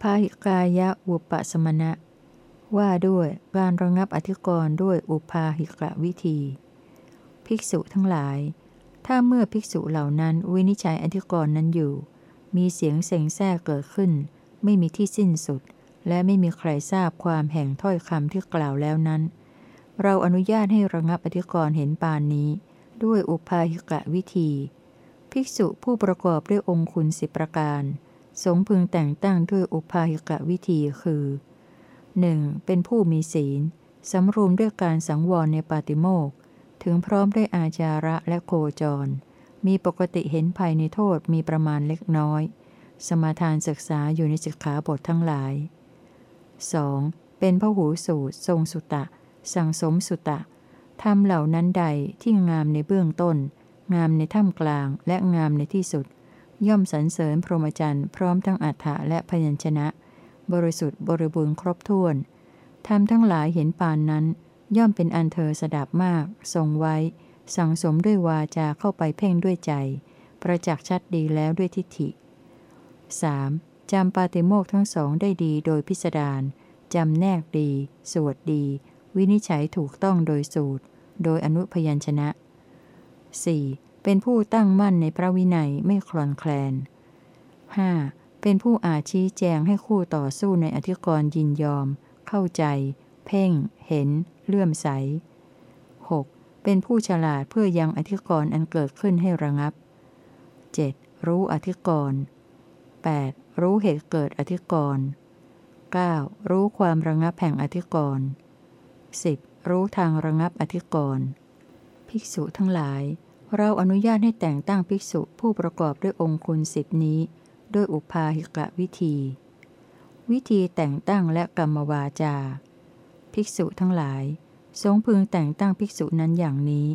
ปาหิกายะอุปสมณะ ว่าด้วยการระงับอธิกรณ์ด้วยอุปาหิกะวิธี ภิกษุทั้งหลาย ถ้าเมื่อภิกษุเหล่านั้นวินิจฉัยอธิกรณ์นั้นอยู่ มีเสียงเสงแท้เกิดขึ้น ไม่มีที่สิ้นสุด และไม่มีใครทราบความแห่งถ้อยคำที่กล่าวแล้วนั้น เราอนุญาตให้ระงับอธิกรณ์เห็นปานนี้ ด้วยอุปาหิกะวิธี ภิกษุผู้ประกอบด้วยองคุณสิบประการ สงพึงแต่งตั้งด้วยอุปาหิกะวิธีคือ 1. เป็นผู้มีศีล สำรวมด้วยการสังวรในปาติโมกถึงพร้อมด้วยอาจาระและโคจร มีปกติเห็นภัยในโทษมีประมาณเล็กน้อย สมาทานศึกษาอยู่ในสิกขาบททั้งหลาย 2. เป็นพหูสูตร ทรงสุตะ สังสมสุตะทำเหล่านั้นใดที่งามในเบื้องต้น งามในท่ามกลางและงามในที่สุด ย่อมสรรเสริญพรหมจรรย์พร้อมทั้งอัฏฐะและพยัญชนะ บริสุทธิ์บริบูรณ์ครบถ้วนทำทั้งหลายเห็นปานนั้น ย่อมเป็นอันเธอสดับมาก ทรงไว้ สังสมด้วยวาจาเข้าไปเพ่งด้วยใจ ประจักษ์ชัดดีแล้วด้วยทิฏฐิ 3. จำปาติโมกทั้งสองได้ดีโดยพิสดารจำแนกดี สวดดี วินิจฉัยถูกต้องโดยสูตร โดยอนุพยัญชนะ 4. เป็นผู้ตั้งมั่นในพระวินัยไม่คลอนแคลน 5. เป็นผู้อาชี้แจงให้คู่ต่อสู้ในอธิกรณ์ยินยอม เข้าใจ เพ่ง เห็น เลื่อมใส 6. เป็นผู้ฉลาดเพื่อยังอธิกรณ์อันเกิดขึ้นให้ระงับ 7. รู้อธิกรณ์ 8. รู้เหตุเกิดอธิกรณ์ 9. รู้ความระงับแห่งอธิกรณ์ 10. รู้ทางระงับอธิกรณ์ ภิกษุทั้งหลาย เราอนุญาตให้แต่งตั้งภิกษุผู้ประกอบด้วยองคุณสิบนี้ ด้วยอุปาหิกะวิธี วิธีแต่งตั้งและกรรมวาจา ภิกษุทั้งหลายทรงพึงแต่งตั้งภิกษุนั้นอย่างนี้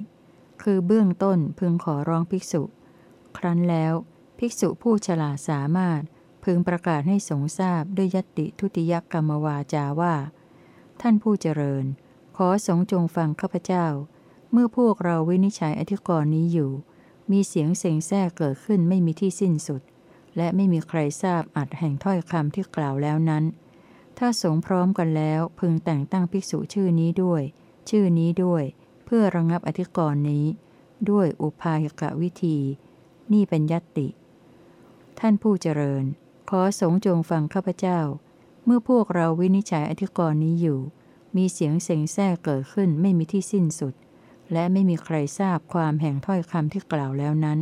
คือเบื้องต้นพึงขอร้องภิกษุ ครั้นแล้ว ภิกษุผู้ฉลาดสามารถพึงประกาศให้สงทราบด้วยยติทุติยกรรมวาจาว่า ท่านผู้เจริญ ขอสงจงฟังข้าพเจ้า เมื่อพวกเราวินิจฉัยอธิกรณ์นี้อยู่ มีเสียงเสงแท้เกิดขึ้นไม่มีที่สิ้นสุด และไม่มีใครทราบอัดแห่งถ้อยคำที่กล่าวแล้วนั้น ถ้าสงพร้อมกันแล้วพึงแต่งตั้งภิกษุชื่อนี้ด้วย ชื่อนี้ด้วย เพื่อระงงับอธิกรณ์นี้ ด้วยอุปาหิกะวิธี นี่เป็นยัตติ ท่านผู้เจริญ ขอสงจงฟังข้าพเจ้า เมื่อพวกเราวินิจฉัยอธิกรณ์นี้อยู่ มีเสียงเสงแท้เกิดขึ้นไม่มีที่สิ้นสุด และไม่มีใครทราบความแห่งถ้อยคำที่กล่าวแล้วนั้น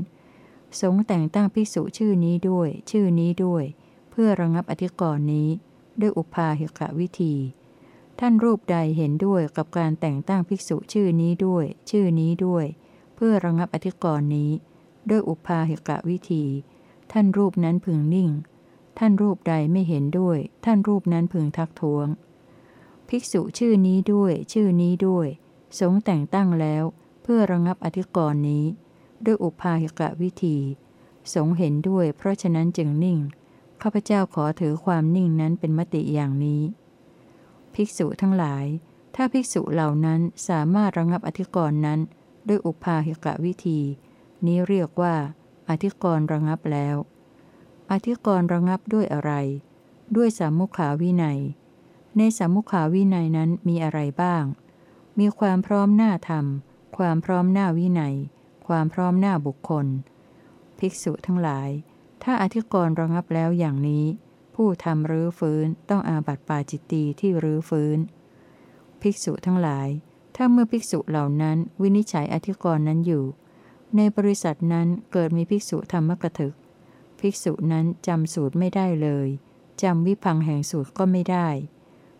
สงแต่งตั้งภิกษุชื่อนี้ด้วย ชื่อนี้ด้วย เพื่อระงับอธิกรณ์นี้ ด้วยอุปาหิกะวิธี ท่านรูปใดเห็นด้วยกับการแต่งตั้งภิกษุชื่อนี้ด้วย ชื่อนี้ด้วย เพื่อระงับอธิกรณ์นี้ ด้วยอุปาหิกะวิธี ท่านรูปนั้นพึงนิ่ง ท่านรูปใดไม่เห็นด้วย ท่านรูปนั้นพึงทักท้วง ภิกษุชื่อนี้ด้วย ชื่อนี้ด้วย สงแต่งตั้งแล้วเพื่อระงับอธิกรณ์นี้ ด้วยอุปาหิกะวิธี สงเห็นด้วยเพราะฉะนั้นจึงนิ่ง ข้าพเจ้าขอถือความนิ่งนั้นเป็นมติอย่างนี้ ภิกษุทั้งหลาย ถ้าภิกษุเหล่านั้นสามารถระงับอธิกรณ์นั้น ด้วยอุปาหิกะวิธี นี้เรียกว่า อธิกรณ์ระงับแล้ว อธิกรณ์ระงับด้วยอะไร ด้วยสามุขาวินัย ในสามุขาวินัยนั้นมีอะไรบ้าง มีความพร้อมหน้าธรรม ความพร้อมหน้าวินัย ความพร้อมหน้าบุคคล ภิกษุทั้งหลาย ถ้าอธิกรณ์ระงับแล้วอย่างนี้ ผู้ทำรื้อฟื้นต้องอาบัติปาจิตตีที่รื้อฟื้น ภิกษุทั้งหลาย ถ้าเมื่อภิกษุเหล่านั้นวินิจฉัยอธิกรณ์นั้นอยู่ ในบริษัทนั้นเกิดมีภิกษุธรรมกถึก ภิกษุนั้นจำสูตรไม่ได้เลยจำวิพังแห่งสูตรก็ไม่ได้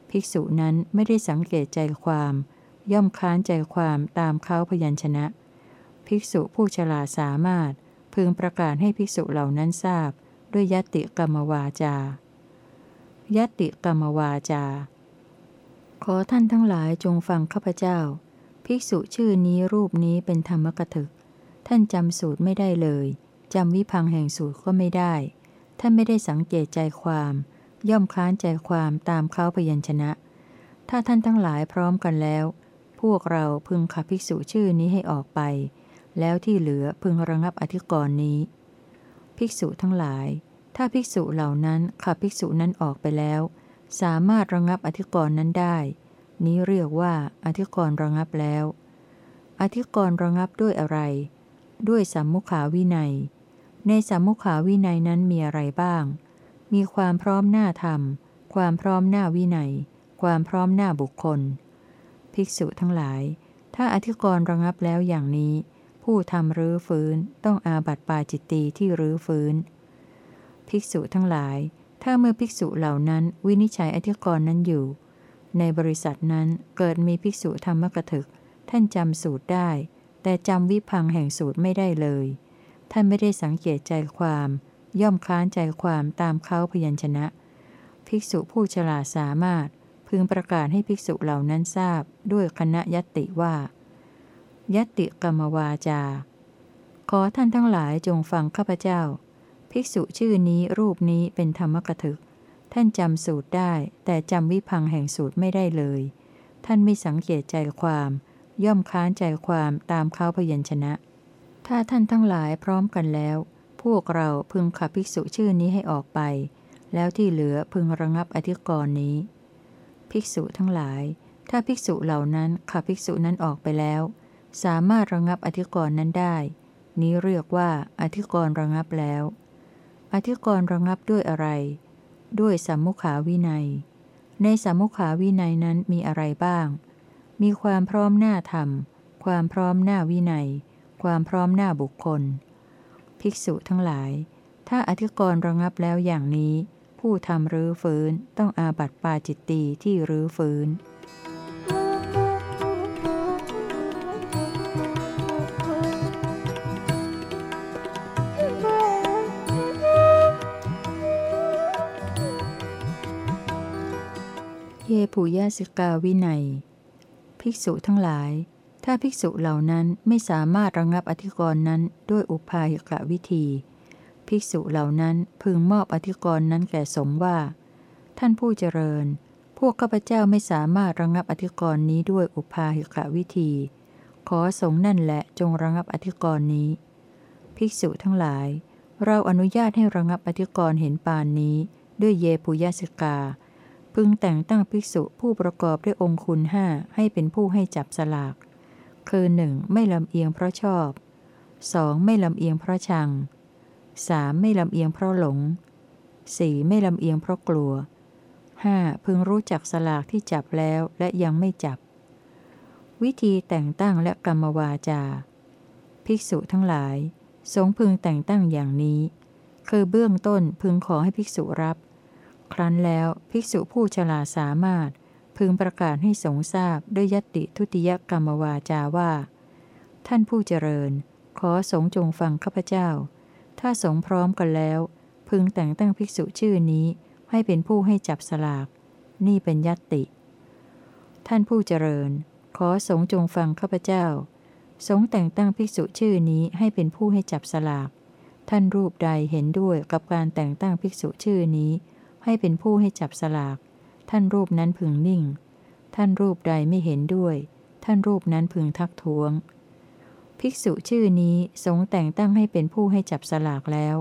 ภิกษุนั้นไม่ได้สังเกตใจความ ย่อมค้านใจความตามเขาพยัญชนะ ภิกษุผู้ฉลาดสามารถ พึงประกาศให้ภิกษุเหล่านั้นทราบ ด้วยยติกรรมวาจายติกรรมวาจา ขอท่านทั้งหลายจงฟังข้าพเจ้า ภิกษุชื่อนี้รูปนี้เป็นธรรมกถึก ท่านจำสูตรไม่ได้เลยจำวิพังแห่งสูตรก็ไม่ได้ ท่านไม่ได้สังเกตใจความ ย่อมค้านใจความตามเขาพยัญชนะ ถ้าท่านทั้งหลายพร้อมกันแล้ว พวกเราพึงขับภิกษุชื่อนี้ให้ออกไป แล้วที่เหลือพึงระงับอธิกรณ์นี้ ภิกษุทั้งหลาย ถ้าภิกษุเหล่านั้นขับภิกษุนั้นออกไปแล้ว สามารถระงับอธิกรณ์นั้นได้ นี้เรียกว่าอธิกรณ์ระงับแล้ว อธิกรณ์ระงับด้วยอะไร ด้วยสัมมุขาวินัย ในสัมมุขาวินัยนั้นมีอะไรบ้าง มีความพร้อมหน้าธรรม ความพร้อมหน้าวินัย ความพร้อมหน้าบุคคล ภิกษุทั้งหลาย ถ้าอธิกรณ์ระงับแล้วอย่างนี้ ผู้ทำรื้อฟื้นต้องอาบัติปาจิตตีที่รื้อฟื้น ภิกษุทั้งหลาย ถ้าเมื่อภิกษุเหล่านั้นวินิจฉัยอธิกรณ์นั้นอยู่ ในบริษัทนั้นเกิดมีภิกษุธรรมกถึก ท่านจำสูตรได้ แต่จำวิพังแห่งสูตรไม่ได้เลย ท่านไม่ได้สังเกตใจความ ย่อมค้านใจความตามเขาพยัญชนะ ภิกษุผู้ฉลาดสามารถ พึงประกาศให้ภิกษุเหล่านั้นทราบด้วยคณะยติว่า ยติกรรมวาจา ขอท่านทั้งหลายจงฟังข้าพเจ้า ภิกษุชื่อนี้รูปนี้เป็นธรรมกถึก ท่านจำสูตรได้ แต่จำวิพังแห่งสูตรไม่ได้เลย ท่านไม่สังเกตใจความ ย่อมค้านใจความตามเขาพยัญชนะ ถ้าท่านทั้งหลายพร้อมกันแล้ว พวกเราพึงขับภิกษุชื่อนี้ให้ออกไป แล้วที่เหลือพึงระงับอธิกรณ์นี้ ภิกษุทั้งหลาย ถ้าภิกษุเหล่านั้นขับภิกษุนั้นออกไปแล้ว สามารถระงับอธิกรณ์นั้นได้ นี้เรียกว่าอธิกรณ์ระงับแล้ว อธิกรณ์ระงับด้วยอะไร ด้วยสัมมุขาวินัย ในสัมมุขาวินัยนั้นมีอะไรบ้าง มีความพร้อมหน้าธรรม ความพร้อมหน้าวินัย ความพร้อมหน้าบุคคล ภิกษุทั้งหลาย ถ้าอธิกรณ์ระงับแล้วอย่างนี้ ผู้ทำรื้อฟื้นต้องอาบัติปาจิตตีที่รื้อฟื้น เยปุยาสิกาวินัย ภิกษุทั้งหลาย ถ้าภิกษุเหล่านั้นไม่สามารถระงับอธิกรณ์นั้นด้วยอุปาหิกะวิธี ภิกษุเหล่านั้นพึงมอบอธิกรณ์นั้นแก่สงว่า ท่านผู้เจริญ พวกข้าพเจ้าไม่สามารถระงงับอธิกรณ์นี้ด้วยอุปาหิกะวิธี ขอสงนั่นแหละจงระงงับอธิกรณ์นี้ ภิกษุทั้งหลาย เราอนุญาตให้ระงงับอธิกรณ์เห็นปานนี้ ด้วยเยปุยสิกา พึงแต่งตั้งภิกษุผู้ประกอบด้วยองคุณห้าให้เป็นผู้ให้จับสลาก คือหนึ่งไม่ลำเอียงเพราะชอบ 2. ไม่ลำเอียงเพราะชัง 3. ไม่ลำเอียงเพราะหลง 4. ไม่ลำเอียงเพราะกลัว 5. พึงรู้จักสลากที่จับแล้วและยังไม่จับ วิธีแต่งตั้งและกรรมวาจา ภิกษุทั้งหลาย สงพึงแต่งตั้งอย่างนี้ คือเบื้องต้นพึงขอให้ภิกษุรับ ครั้นแล้วภิกษุผู้ฉลาดสามารถ พึงประกาศให้สงทราบด้วยยติทุติยกรรมวาจาว่า ท่านผู้เจริญ ขอสงจงฟังข้าพเจ้า ถ้าสงพร้อมกันแล้ว พึงแต่งตั้งภิกษุชื่อนี้ให้เป็นผู้ให้จับสลาก นี่เป็นยัตติ ท่านผู้เจริญ ขอสงจงฟังข้าพเจ้า สงแต่งตั้งภิกษุชื่อนี้ให้เป็นผู้ให้จับสลาก ท่านรูปใดเห็นด้วยกับการแต่งตั้งภิกษุชื่อนี้ ให้เป็นผู้ให้จับสลาก ท่านรูปนั้นพึงนิ่ง ท่านรูปใดไม่เห็นด้วย ท่านรูปนั้นพึงทักท้วง ภิกษุชื่อนี้สงแต่งตั้งให้เป็นผู้ให้จับสลากแล้ว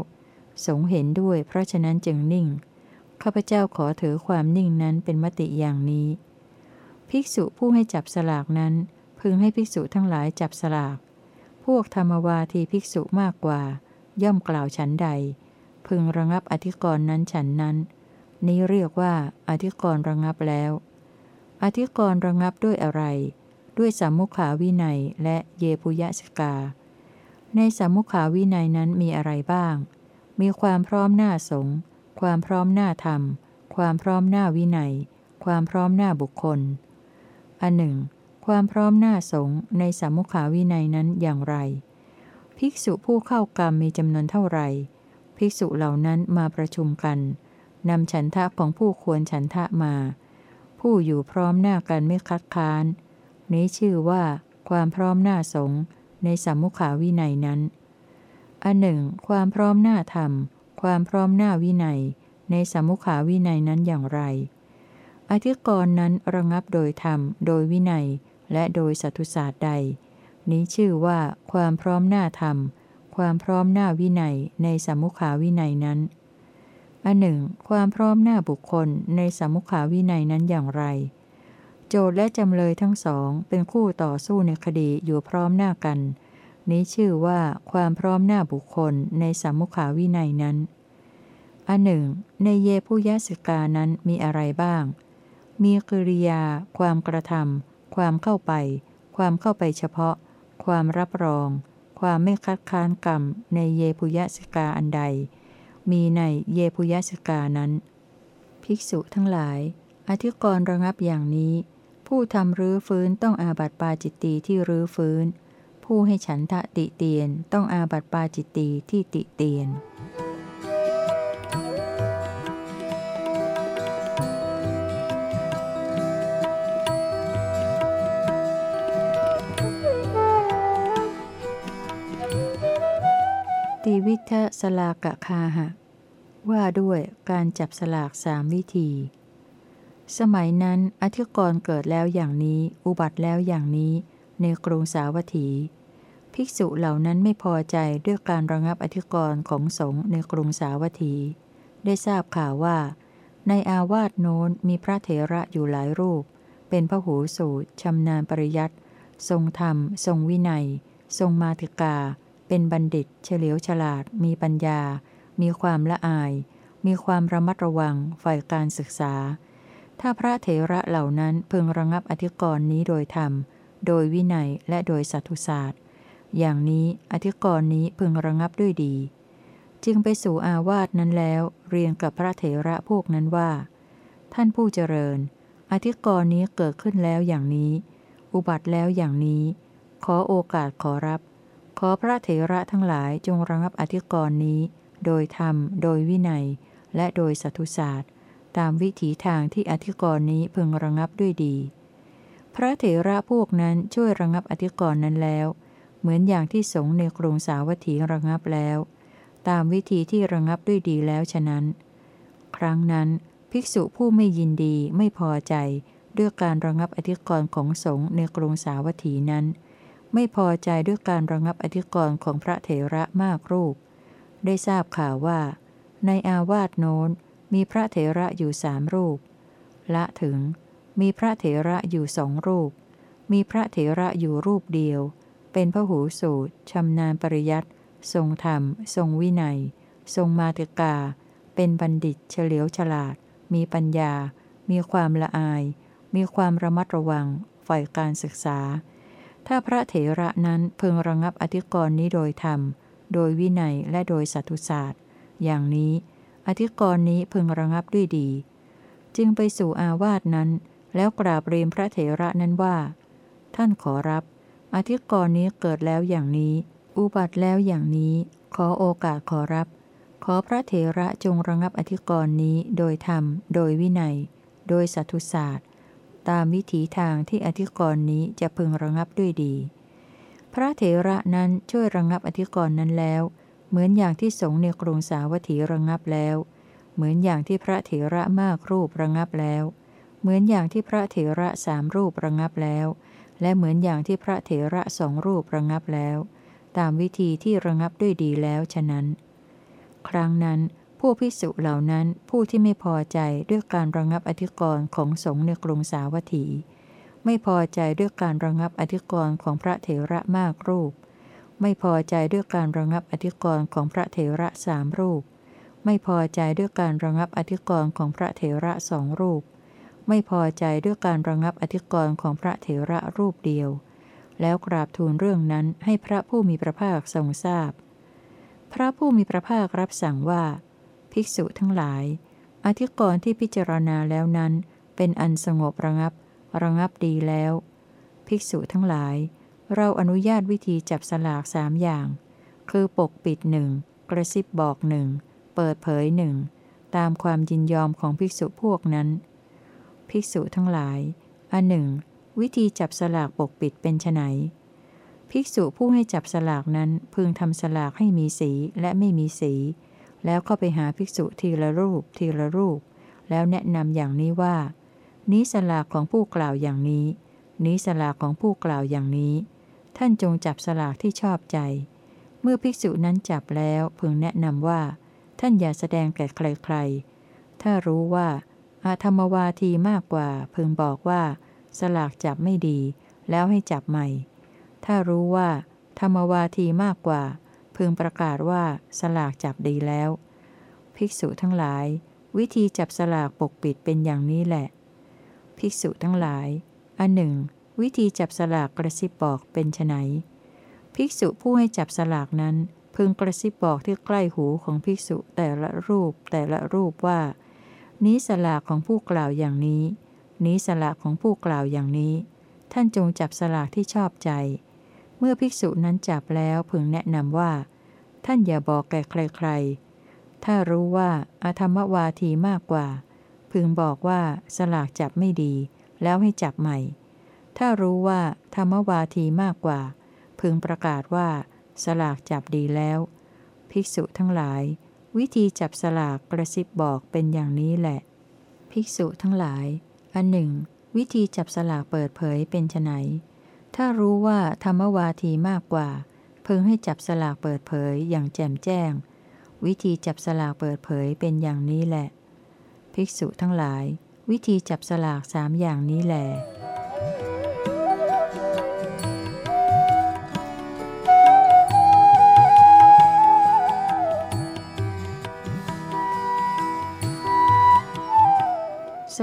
สงเห็นด้วยเพราะฉะนั้นจึงนิ่ง ข้าพเจ้าขอถือความนิ่งนั้นเป็นมติอย่างนี้ ภิกษุผู้ให้จับสลากนั้น พึงให้ภิกษุทั้งหลายจับสลาก พวกธรรมวาทีภิกษุมากกว่า ย่อมกล่าวฉันใด พึงระงับอธิกรณ์นั้นฉันนั้น นี้เรียกว่าอธิกรณ์ระงับแล้ว อธิกรณ์ระงับด้วยอะไร ด้วยสามุขาวินัยและเยปุยสกา ในสามุขาวินัยนั้นมีอะไรบ้าง มีความพร้อมหน้าสงความพร้อมหน้าธรรม ความพร้อมหน้าวินัย ความพร้อมหน้าบุคคล อันหนึ่ง ความพร้อมหน้าสงในสามุขาวินัยนั้นอย่างไร ภิกษุผู้เข้ากรรมมีจำนวนเท่าไหร่ ภิกษุเหล่านั้นมาประชุมกันนำฉันทะของผู้ควรฉันทะมา ผู้อยู่พร้อมหน้ากันไม่คัดค้าน นี้ชื่อว่าความพร้อมหน้าสงในสัมมุขาวินัยนั้น อันหนึ่ง ความพร้อมหน้าธรรม ความพร้อมหน้าวินัย ในสัมมุขาวินัยนั้นอย่างไร อธิกรณ์นั้นระงับโดยธรรม โดยวินัย และโดยสัตุศาสตร์ใด นี้ชื่อว่าความพร้อมหน้าธรรม ความพร้อมหน้าวินัย ในสัมมุขาวินัยนั้น อันหนึ่ง ความพร้อมหน้าบุคคลในสมุขาวินัยนั้นอย่างไร โจทและจำเลยทั้งสองเป็นคู่ต่อสู้ในคดีอยู่พร้อมหน้ากัน นี้ชื่อว่าความพร้อมหน้าบุคคลในสมุขาวินัยนั้น อันหนึ่ง ในเยผู้ยสิกานั้นมีอะไรบ้าง มีกริยา ความกระทำความเข้าไป ความเข้าไปเฉพาะ ความรับรอง ความไม่คัดค้านกรรม ในเยปุยสิกาอันใด มีในเยปุยสิกานั้น ภิกษุทั้งหลาย อธิกรณ์ระงับอย่างนี้ ผู้ทำรื้อฟื้นต้องอาบัติปาจิตตีที่รื้อฟื้น ผู้ให้ฉันทะติเตียนต้องอาบัติปาจิตตีที่ติเตียนติวิทะสลากะคาหะ ว่าด้วยการจับสลากสามวิธี สมัยนั้นอธิกรณ์เกิดแล้วอย่างนี้ อุบัติแล้วอย่างนี้ ในกรุงสาวัตถี ภิกษุเหล่านั้นไม่พอใจด้วยการระงับอธิกรณ์ของสงฆ์ในกรุงสาวัตถี ได้ทราบข่าวว่า ในอาวาสโน้นมีพระเถระอยู่หลายรูป เป็นพระหูสูตรชำนาญปริยัติทรงธรรม ทรงวินัย ทรงมาติกา เป็นบัณฑิต เฉลียวฉลาด มีปัญญา มีความละอาย มีความระมัดระวังฝ่ายการศึกษา ถ้าพระเถระเหล่านั้นพึงระงับอธิกรณ์นี้โดยธรรม โดยวินัยและโดยสัตุศาสตร์ อย่างนี้อธิกรณ์นี้พึงระงับด้วยดี จึงไปสู่อาวาสนั้นแล้ว เรียนกับพระเถระพวกนั้นว่า ท่านผู้เจริญ อธิกรณ์นี้เกิดขึ้นแล้วอย่างนี้ อุบัติแล้วอย่างนี้ ขอโอกาสขอรับ ขอพระเถระทั้งหลายจงระงับอธิกรณ์นี้ โดยธรรม โดยวินัย และโดยสัตุศาสตร์ ตามวิถีทางที่อธิกรณ์นี้พึงระงับด้วยดี พระเถระพวกนั้นช่วยระงับอธิกรณ์นั้นแล้ว เหมือนอย่างที่สงในกรุงสาวัตถีระงับแล้ว ตามวิธีที่ระงับด้วยดีแล้วฉะนั้น ครั้งนั้น ภิกษุผู้ไม่ยินดีไม่พอใจด้วยการระงับอธิกรณ์ของสงในกรุงสาวัตถีนั้น ไม่พอใจด้วยการระงับอธิกรณ์ของพระเถระมากรูป ได้ทราบข่าวว่า ในอาวาสโน้น มีพระเถระอยู่สามรูป ละถึง มีพระเถระอยู่สองรูป มีพระเถระอยู่รูปเดียว เป็นพระหูสูตรชำนาญปริยัติทรงธรรม ทรงวินัย ทรงมาติกา เป็นบัณฑิตเฉลียวฉลาด มีปัญญา มีความละอาย มีความระมัดระวัง ฝ่ายการศึกษา ถ้าพระเถระนั้นพึงระงับอธิกรณ์นี้โดยธรรม โดยวินัยและโดยสัตุศาสตร์ อย่างนี้ อธิกรณ์นี้พึงระงับด้วยดี จึงไปสู่อาวาสนั้น แล้วกราบเรียนพระเถระนั้นว่า ท่านขอรับ อธิกรณ์นี้เกิดแล้วอย่างนี้ อุบัติแล้วอย่างนี้ ขอโอกาสขอรับ ขอพระเถระจงระงับอธิกรณ์นี้โดยธรรม โดยวินัย โดยสัตุศาสตร์ ตามวิถีทางที่อธิกรณ์นี้จะพึงระงับด้วยดี พระเถระนั้นช่วยระงับอธิกรณ์นั้นแล้ว เหมือนอย่างที่สงในกรุงสาวัตถีระงับแล้ว เหมือนอย่างที่พระเถระมากรูประงับแล้ว เหมือนอย่างที่พระเถระสามรูประงับแล้ว และเหมือนอย่างที่พระเถระสองรูประงับแล้ว ตามวิธีที่ระงับด้วยดีแล้วฉะนั้น ครั้งนั้นผู้พิสุเหล่านั้นผู้ที่ไม่พอใจด้วยการระงับอธิกรณ์ของสงฆ์ในกรุงสาวัตถี ไม่พอใจด้วยการระงับอธิกรณ์ของพระเถระมากรูป ไม่พอใจด้วยการระงับอธิกรณ์ของพระเถระสามรูป ไม่พอใจด้วยการระงับอธิกรณ์ของพระเถระสองรูป ไม่พอใจด้วยการระงับอธิกรณ์ของพระเถระรูปเดียว แล้วกราบทูลเรื่องนั้นให้พระผู้มีพระภาคทรงทราบพพระผู้มีพระภาครับสั่งว่า ภิกษุทั้งหลาย อธิกรณ์ที่พิจารณาแล้วนั้น เป็นอันสงบระงับ ระงับดีแล้ว ภิกษุทั้งหลาย เราอนุญาตวิธีจับสลากสามอย่าง คือปกปิดหนึ่งกระซิบบอกหนึ่งเปิดเผยหนึ่งตามความยินยอมของภิกษุพวกนั้น ภิกษุทั้งหลาย อันหนึ่ง วิธีจับสลากปกปิดเป็นไนภิกษุผู้ให้จับสลากนั้นพึงทำสลากให้มีสีและไม่มีสี แล้วก็ไปหาภิกษุทีละรูปทีละรูป แล้วแนะนำอย่างนี้ว่า นี้สลากของผู้กล่าวอย่างนี้ นี้สลากของผู้กล่าวอย่างนี้ ท่านจงจับสลากที่ชอบใจ เมื่อภิกษุนั้นจับแล้วพึงแนะนำว่า ท่านอย่าแสดงแก่ใครๆ ถ้ารู้ว่า อาธรรมวาทีมากกว่า พึงบอกว่า สลากจับไม่ดี แล้วให้จับใหม่ ถ้ารู้ว่า ธรรมวาทีมากกว่า พึงประกาศว่าสลากจับดีแล้ว ภิกษุทั้งหลาย วิธีจับสลากปกปิดเป็นอย่างนี้แหละ ภิกษุทั้งหลายอันหนึ่ง วิธีจับสลากกระซิบบอกเป็นไนภิกษุผู้ให้จับสลากนั้น พึงกระซิบบอกที่ใกล้หูของภิกษุแต่ละรูปแต่ละรูปว่า นี้สลากของผู้กล่าวอย่างนี้ นี้สลากของผู้กล่าวอย่างนี้ ท่านจงจับสลากที่ชอบใจ เมื่อภิกษุนั้นจับแล้วพึงแนะนำว่า ท่านอย่าบอกแก่ใครๆ ถ้ารู้ว่าอาธรรมวาทีมากกว่า พึงบอกว่าสลากจับไม่ดี แล้วให้จับใหม่ ถ้ารู้ว่าธรรมวาทีมากกว่า พึงประกาศว่า สลากจับดีแล้ว ภิกษุทั้งหลาย วิธีจับสลากกระซิบบอกเป็นอย่างนี้แหละ ภิกษุทั้งหลาย อันหนึ่ง วิธีจับสลากเปิดเผยเป็นไนถ้ารู้ว่าธรรมวาทีมากกว่า พึงให้จับสลากเปิดเผยอย่างแจ่มแจ้ง วิธีจับสลากเปิดเผยเป็นอย่างนี้แหละ ภิกษุทั้งหลาย วิธีจับสลากสามอย่างนี้แหละ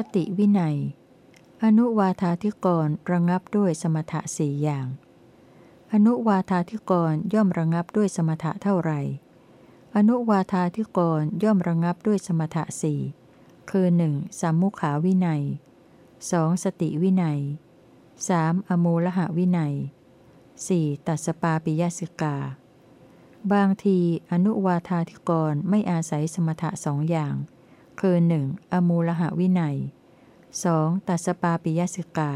สติวินัย อนุวาธาธิกรระงับด้วยสมถะสี่อย่าง อนุวาธาธิกรย่อมระงับด้วยสมถะเท่าไหร่ อนุวาธาธิกรย่อมระงับด้วยสมถะสี่คือ 1. สัมมุขาวินัย 2. สติวินัย 3. อมูลหะวินัย 4. ตัสปาปิยสิกา บางทีอนุวาธาธิกรไม่อาศัยสมถะสองอย่าง คือ 1. อมูลหะวินัย 2. ตัสปาปิยสิกา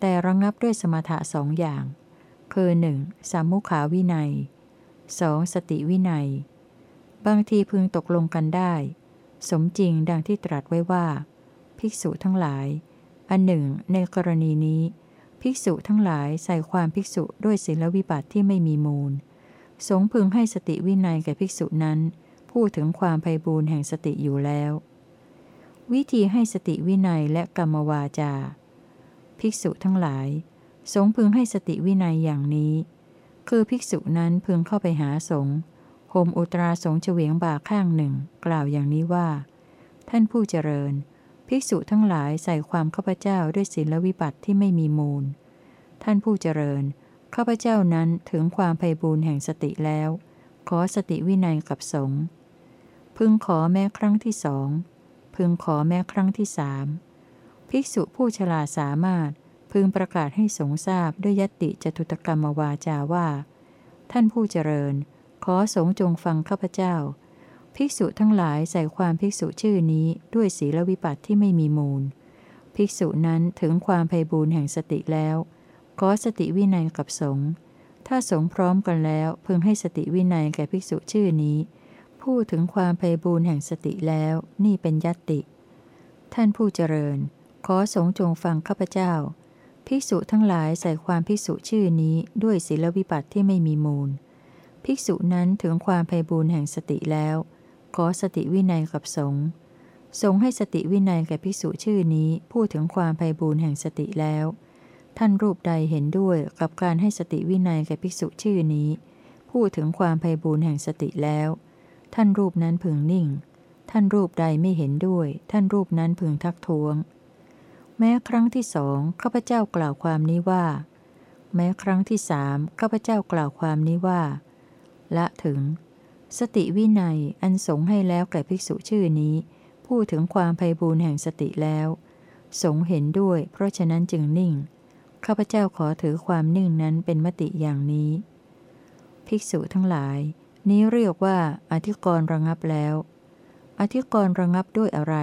แต่ระงงับด้วยสมถะสองอย่าง คือ 1. สามุขาวินัย 2. สติวินัย บางทีพึงตกลงกันได้ สมจริงดังที่ตรัสไว้ว่า ภิกษุทั้งหลาย อันหนึ่ง ในกรณีนี้ ภิกษุทั้งหลายใส่ความภิกษุด้วยศีลวิบัติที่ไม่มีมูล สงพึงให้สติวินัยแก่ภิกษุนั้น พูดถึงความไพ่บูรณ์แห่งสติอยู่แล้ว วิธีให้สติวินัยและกรรมวาจา ภิกษุทั้งหลาย สงฆ์พึงให้สติวินัยอย่างนี้ คือภิกษุนั้นพึงเข้าไปหาสงฆ์ห่มอุตราสงค์เฉวียงบ่าข้างหนึ่ง กล่าวอย่างนี้ว่า ท่านผู้เจริญ ภิกษุทั้งหลายใส่ความข้าพเจ้าด้วยศีลวิบัติที่ไม่มีมูล ท่านผู้เจริญ ข้าพเจ้านั้นถึงความไพบูลย์แห่งสติแล้ว ขอสติวินัยกะสงฆ์ พึงขอแม้ครั้งที่สอง พึงขอแม้ครั้งที่สามภิกษุผู้ฉลาดสามารถ พึงประกาศให้สงฆ์ทราบด้วยญัตติจตุตถกรรมวาจาว่า ท่านผู้เจริญ ขอสงฆ์จงฟังข้าพเจ้า ภิกษุทั้งหลายใส่ความภิกษุชื่อนี้ด้วยศีลวิบัติที่ไม่มีมูล ภิกษุนั้นถึงความไพบูลย์แห่งสติแล้ว ขอสติวินัยกะสงฆ์ถ้าสงฆ์พร้อมกันแล้ว พึงให้สติวินัยแก่ภิกษุชื่อนี้ พูดถึงความไพบูรณ์แห่งสติแล้วนี่เป็นยัตติ ท่านผู้เจริญ ขอสงจงฟังข้าพเจ้า ภิกษุทั้งหลายใส่ความภิกษุชื่อนี้ด้วยศีลวิบัติที่ไม่มีมูล ภิกษุนั้นถึงความไพบูรณ์แห่งสติแล้ว ขอสติวินัยกับสงสงให้สติวินัยแก่ภิกษุชื่อนี้พูดถึงความไพบูรณ์แห่งสติแล้ว ท่านรูปใดเห็นด้วยกับการให้สติวินัยแก่ภิกษุชื่อนี้ พูดถึงความไพบูรณ์แห่งสติแล้ว ท่านรูปนั้นพึงนิ่ง ท่านรูปใดไม่เห็นด้วย ท่านรูปนั้นพึงทักท้วง แม้ครั้งที่สองข้าพเจ้ากล่าวความนี้ว่า แม้ครั้งที่สามข้าพเจ้ากล่าวความนี้ว่า ละถึง สติวินัยอันสงให้แล้วแก่ภิกษุชื่อนี้ พูดถึงความไพ่บูรณ์แห่งสติแล้ว สงเห็นด้วย เพราะฉะนั้นจึงนิ่งข้าพเจ้าขอถือความนิ่งนั้นเป็นมติอย่างนี้ ภิกษุทั้งหลาย นี้เรียกว่า อธิกรณ์ระงับแล้ว อธิกรณ์ระงับด้วยอะไร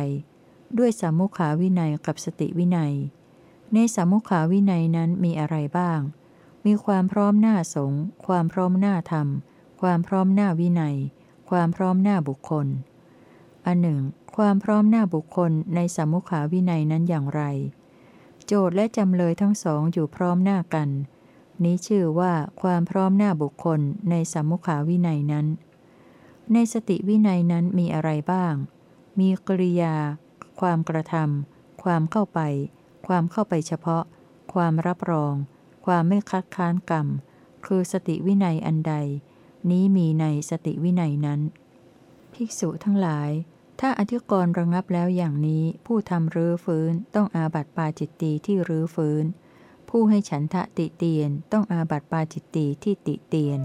ด้วยสามุขาวินัยกับสติวินัย ในสามุขาวินัยนั้นมีอะไรบ้าง มีความพร้อมหน้าสงความพร้อมหน้าธรรม ความพร้อมหน้าวินัย ความพร้อมหน้าบุคคล อันหนึ่ง ความพร้อมหน้าบุคคลในสามุขาวินัยนั้นอย่างไร โจทย์และจำเลยทั้งสองอยู่พร้อมหน้ากัน นี้ชื่อว่าความพร้อมหน้าบุคคลในสัมมุขาวินัยนั้น ในสติวินัยนั้นมีอะไรบ้าง มีกริยา ความกระทำความเข้าไป ความเข้าไปเฉพาะ ความรับรอง ความไม่คัดค้านกรรม คือสติวินัยอันใด นี้มีในสติวินัยนั้น ภิกษุทั้งหลาย ถ้าอธิกรณ์ระงับแล้วอย่างนี้ผู้ทำรื้อฟื้นต้องอาบัติปาจิตตีที่รื้อฟื้น ผู้ให้ฉันทะติเตียนต้องอาบัติปาจิตตีที่ติเตียน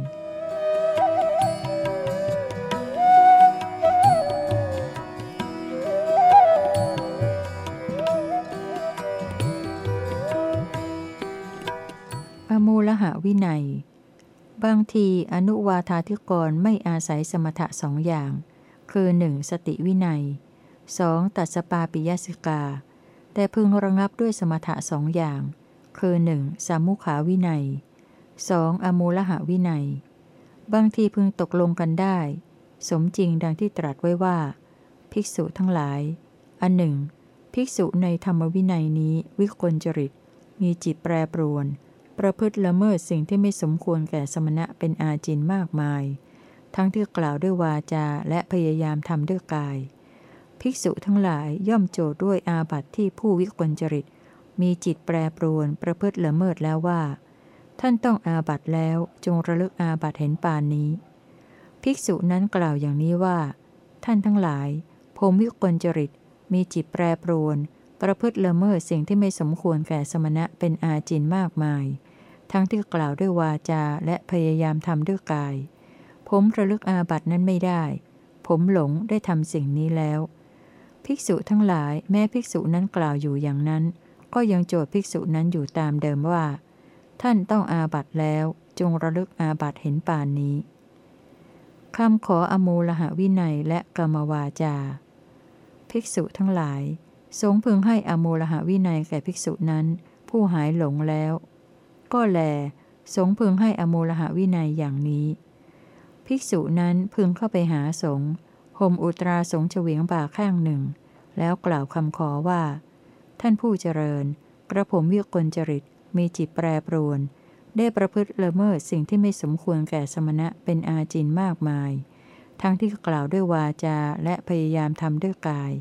อมูลหะวินัย บางทีอนุวาธาธิกรไม่อาศัยสมถะสองอย่าง คือ 1. สติวินัย 2. ตัสปาปิยสิกา แต่พึงระงับด้วยสมถะสองอย่าง คือ 1. สามุขาวินัย 2. อมูลหะวินัย บางทีพึงตกลงกันได้ สมจริงดังที่ตรัสไว้ว่า ภิกษุทั้งหลาย อันหนึ่ง ภิกษุในธรรมวินัยนี้วิกลจริต มีจิตแปรปรวน ประพฤติละเมิดสิ่งที่ไม่สมควรแก่สมณะเป็นอาจินมากมาย ทั้งที่กล่าวด้วยวาจาและพยายามทำด้วยกาย ภิกษุทั้งหลายย่อมโจทย์ด้วยอาบัติที่ผู้วิกลจริต มีจิตแปรปรวนประพฤติละเมิดแล้วว่า ท่านต้องอาบัตแล้วจงระลึกอาบัตเห็นปานนี้ ภิกษุนั้นกล่าวอย่างนี้ว่า ท่านทั้งหลายผมวิกลจริต มีจิตแปรปรวน ประพฤติละเมิดสิ่งที่ไม่สมควรแก่สมณะเป็นอาจินมากมาย ทั้งที่กล่าวด้วยวาจาและพยายามทำด้วยกาย ผมระลึกอาบัตนั้นไม่ได้ ผมหลงได้ทำสิ่งนี้แล้ว ภิกษุทั้งหลายแม้ภิกษุนั้นกล่าวอยู่อย่างนั้น ก็ยังโจทย์ภิกษุนั้นอยู่ตามเดิมว่า ท่านต้องอาบัตแล้ว จงระลึกอาบัตเห็นป่านนี้คำขออโมลหะวินัยและกรรมวาจา ภิกษุทั้งหลาย สงพึงให้อโมลหะวินัยแก่ภิกษุนั้น ผู้หายหลงแล้ว ก็แล สงพึงให้อโมลหะวินัยอย่างนี้ ภิกษุนั้นพึงเข้าไปหาสงฆ์ห่มอุตราสงเฉวียงบ่าข้างหนึ่ง แล้วกล่าวคำขอว่า ท่านผู้เจริญ กระผมวิกลจริต มีจิตแปรปรวน ได้ประพฤติละเมิดสิ่งที่ไม่สมควรแก่สมณะเป็นอาจินมากมาย ทั้งที่กล่าวด้วยวาจาและพยายามทำด้วยกาย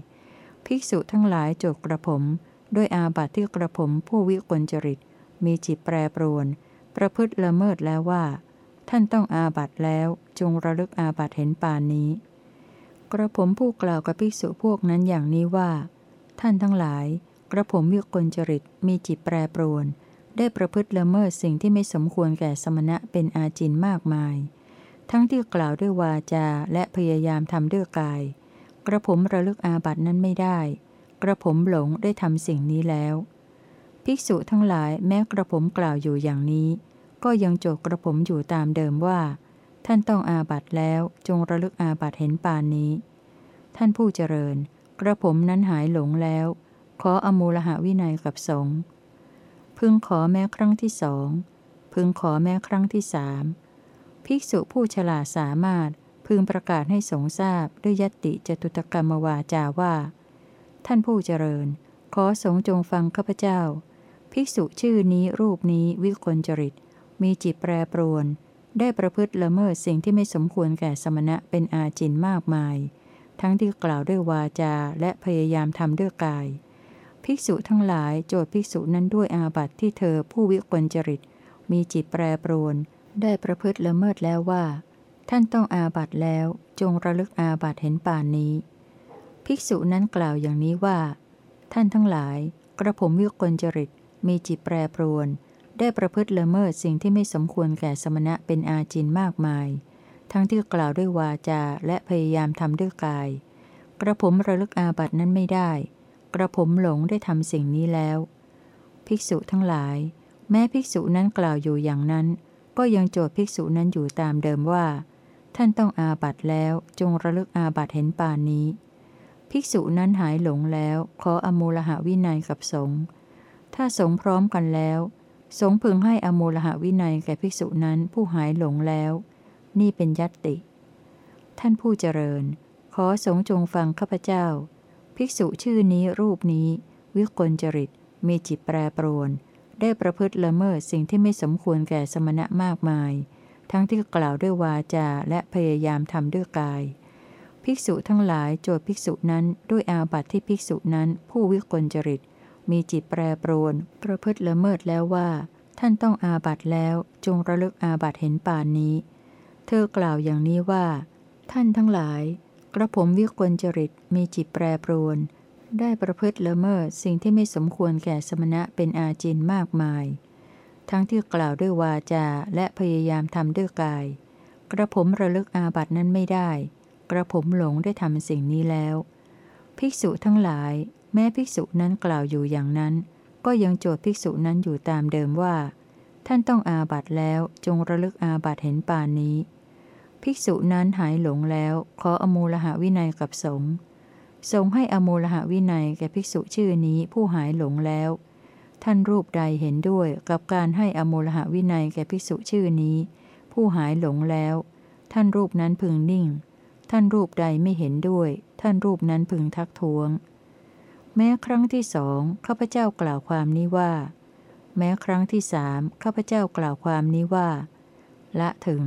ภิกษุทั้งหลายโจกกระผม ด้วยอาบัติที่กระผมผู้วิกลจริต มีจิตแปรปรวน ประพฤติละเมิดแล้วว่า ท่านต้องอาบัติแล้วจงระลึกอาบัติเห็นปานนี้ กระผมผู้กล่าวกับภิกษุพวกนั้นอย่างนี้ว่า ท่านทั้งหลาย กระผมวิกลจริตมีจิตแปรปรวน ได้ประพฤติละเมิดสิ่งที่ไม่สมควรแก่สมณะเป็นอาจินมากมาย ทั้งที่กล่าวด้วยวาจาและพยายามทำด้วยกาย กระผมระลึกอาบัตินั้นไม่ได้ กระผมหลงได้ทำสิ่งนี้แล้ว ภิกษุทั้งหลายแม้กระผมกล่าวอยู่อย่างนี้ ก็ยังโจกกระผมอยู่ตามเดิมว่า ท่านต้องอาบัติแล้วจงระลึกอาบัติเห็นปานนี้ ท่านผู้เจริญ กระผมนั้นหายหลงแล้ว ขออมูลหะวินัยกับสงฆ์พึงขอแม้ครั้งที่สอง พึงขอแม้ครั้งที่สามภิกษุผู้ฉลาดสามารถพึงประกาศให้สงฆ์ทราบด้วยยติจตุตกรรมวาจาว่า ท่านผู้เจริญ ขอสงฆ์จงฟังข้าพเจ้า ภิกษุชื่อนี้รูปนี้วิกลจริต มีจิตแปรปรวน ได้ประพฤติละเมิดสิ่งที่ไม่สมควรแก่สมณะเป็นอาจินมากมาย ทั้งที่กล่าวด้วยวาจาและพยายามทำด้วยกาย ภิกษุทั้งหลายโจทย์ภิกษุนั้นด้วยอาบัติที่เธอผู้วิกลจริต มีจิตแปรปรวนได้ประพฤติละเมิดแล้วว่า ท่านต้องอาบัติแล้วจงระลึกอาบัติเห็นป่านนี้ ภิกษุนั้นกล่าวอย่างนี้ว่า ท่านทั้งหลาย กระผมวิกลจริต มีจิตแปรปรวน ได้ประพฤติละเมิดสิ่งที่ไม่สมควรแก่สมณะเป็นอาจินมากมาย ทั้งที่กล่าวด้วยวาจาและพยายามทำด้วยกาย กระผมระลึกอาบัตินั้นไม่ได้ กระผมหลงได้ทำสิ่งนี้แล้ว ภิกษุทั้งหลาย แม้ภิกษุนั้นกล่าวอยู่อย่างนั้น ก็ยังโจทย์ภิกษุนั้นอยู่ตามเดิมว่า ท่านต้องอาบัตแล้วจงระลึกอาบัตเห็นป่านนี้ ภิกษุนั้นหายหลงแล้ว ขออมูลหะวินัยกับสงฆ์ถ้าสงพร้อมกันแล้ว สงพึงให้อมูลหะวินัยแก่ภิกษุนั้นผู้หายหลงแล้ว นี่เป็นยัตติ ท่านผู้เจริญ ขอสงจงฟังข้าพเจ้า ภิกษุชื่อนี้รูปนี้ วิกลจริต มีจิตแปรปรวน ได้ประพฤติละเมิดสิ่งที่ไม่สมควรแก่สมณะมากมาย ทั้งที่กล่าวด้วยวาจาและพยายามทำด้วยกาย ภิกษุทั้งหลายโจทย์ภิกษุนั้นด้วยอาบัติที่ภิกษุนั้น ผู้วิกลจริต มีจิตแปรปรวน ประพฤติละเมิดแล้วว่า ท่านต้องอาบัตแล้วจงระลึกอาบัตเห็นป่านนี้ เธอกล่าวอย่างนี้ว่า ท่านทั้งหลาย กระผมวิกลจริตมีจิตแปรปรวน ได้ประพฤติละเมิดสิ่งที่ไม่สมควรแก่สมณะเป็นอาจินมากมาย ทั้งที่กล่าวด้วยวาจาและพยายามทำด้วยกาย กระผมระลึกอาบัตนั้นไม่ได้ กระผมหลงได้ทำสิ่งนี้แล้ว ภิกษุทั้งหลาย แม้ภิกษุนั้นกล่าวอยู่อย่างนั้น ก็ยังโจทย์ภิกษุนั้นอยู่ตามเดิมว่า ท่านต้องอาบัตแล้วจงระลึกอาบัตเห็นป่านนี้ ภิกษุนั้นหายหลงแล้ว ขออมูลหะวินัยกับสงฆ์สงฆ์ให้อมูลหะวินัยแก่ภิกษุชื่อนี้ผู้หายหลงแล้ว ท่านรูปใดเห็นด้วยกับการให้อมูลหะวินัยแก่ภิกษุชื่อนี้ ผู้หายหลงแล้ว ท่านรูปนั้นพึงนิ่ง ท่านรูปใดไม่เห็นด้วย ท่านรูปนั้นพึงทักท้วง แม้ครั้งที่สองข้าพเจ้ากล่าวความนี้ว่า แม้ครั้งที่สามข้าพเจ้ากล่าวความนี้ว่า ละถึง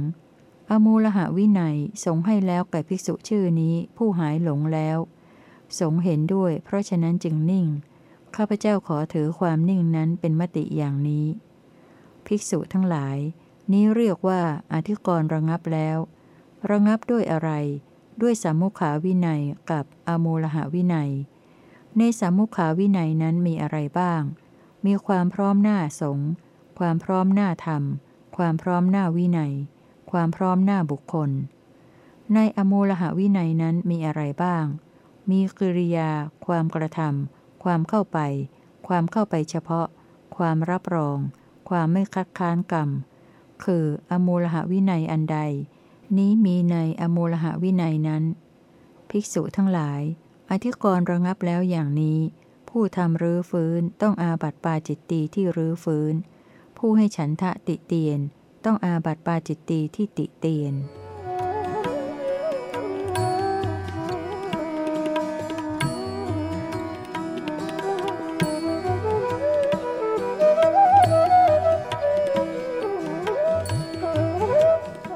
อมูลหะวินัยสงให้แล้วแก่ภิกษุชื่อนี้ผู้หายหลงแล้ว สงเห็นด้วยเพราะฉะนั้นจึงนิ่ง ข้าพเจ้าขอถือความนิ่งนั้นเป็นมติอย่างนี้ ภิกษุทั้งหลาย นี้เรียกว่าอธิกรณ์ระงับแล้ว ระงับด้วยอะไร ด้วยสามุขาวินัยกับอมูลหะวินัย ในสามุขาวินัยนั้นมีอะไรบ้าง มีความพร้อมหน้าสงความพร้อมหน้าธรรม ความพร้อมหน้าวินัย ความพร้อมหน้าบุคคล ในอมูลหะวินัยนั้นมีอะไรบ้าง มีกิริยา ความกระทำความเข้าไป ความเข้าไปเฉพาะ ความรับรอง ความไม่คัดค้านกรรม คืออมูลหะวินัยอันใด นี้มีในอมูลหะวินัยนั้น ภิกษุทั้งหลาย อธิกรณ์ระงับแล้วอย่างนี้ ผู้ทำรื้อฟื้นต้องอาบัติปาจิตตีที่รื้อฟื้น ผู้ให้ฉันทะติเตียน ต้องอาบัติปาจิตตีที่ติเตียน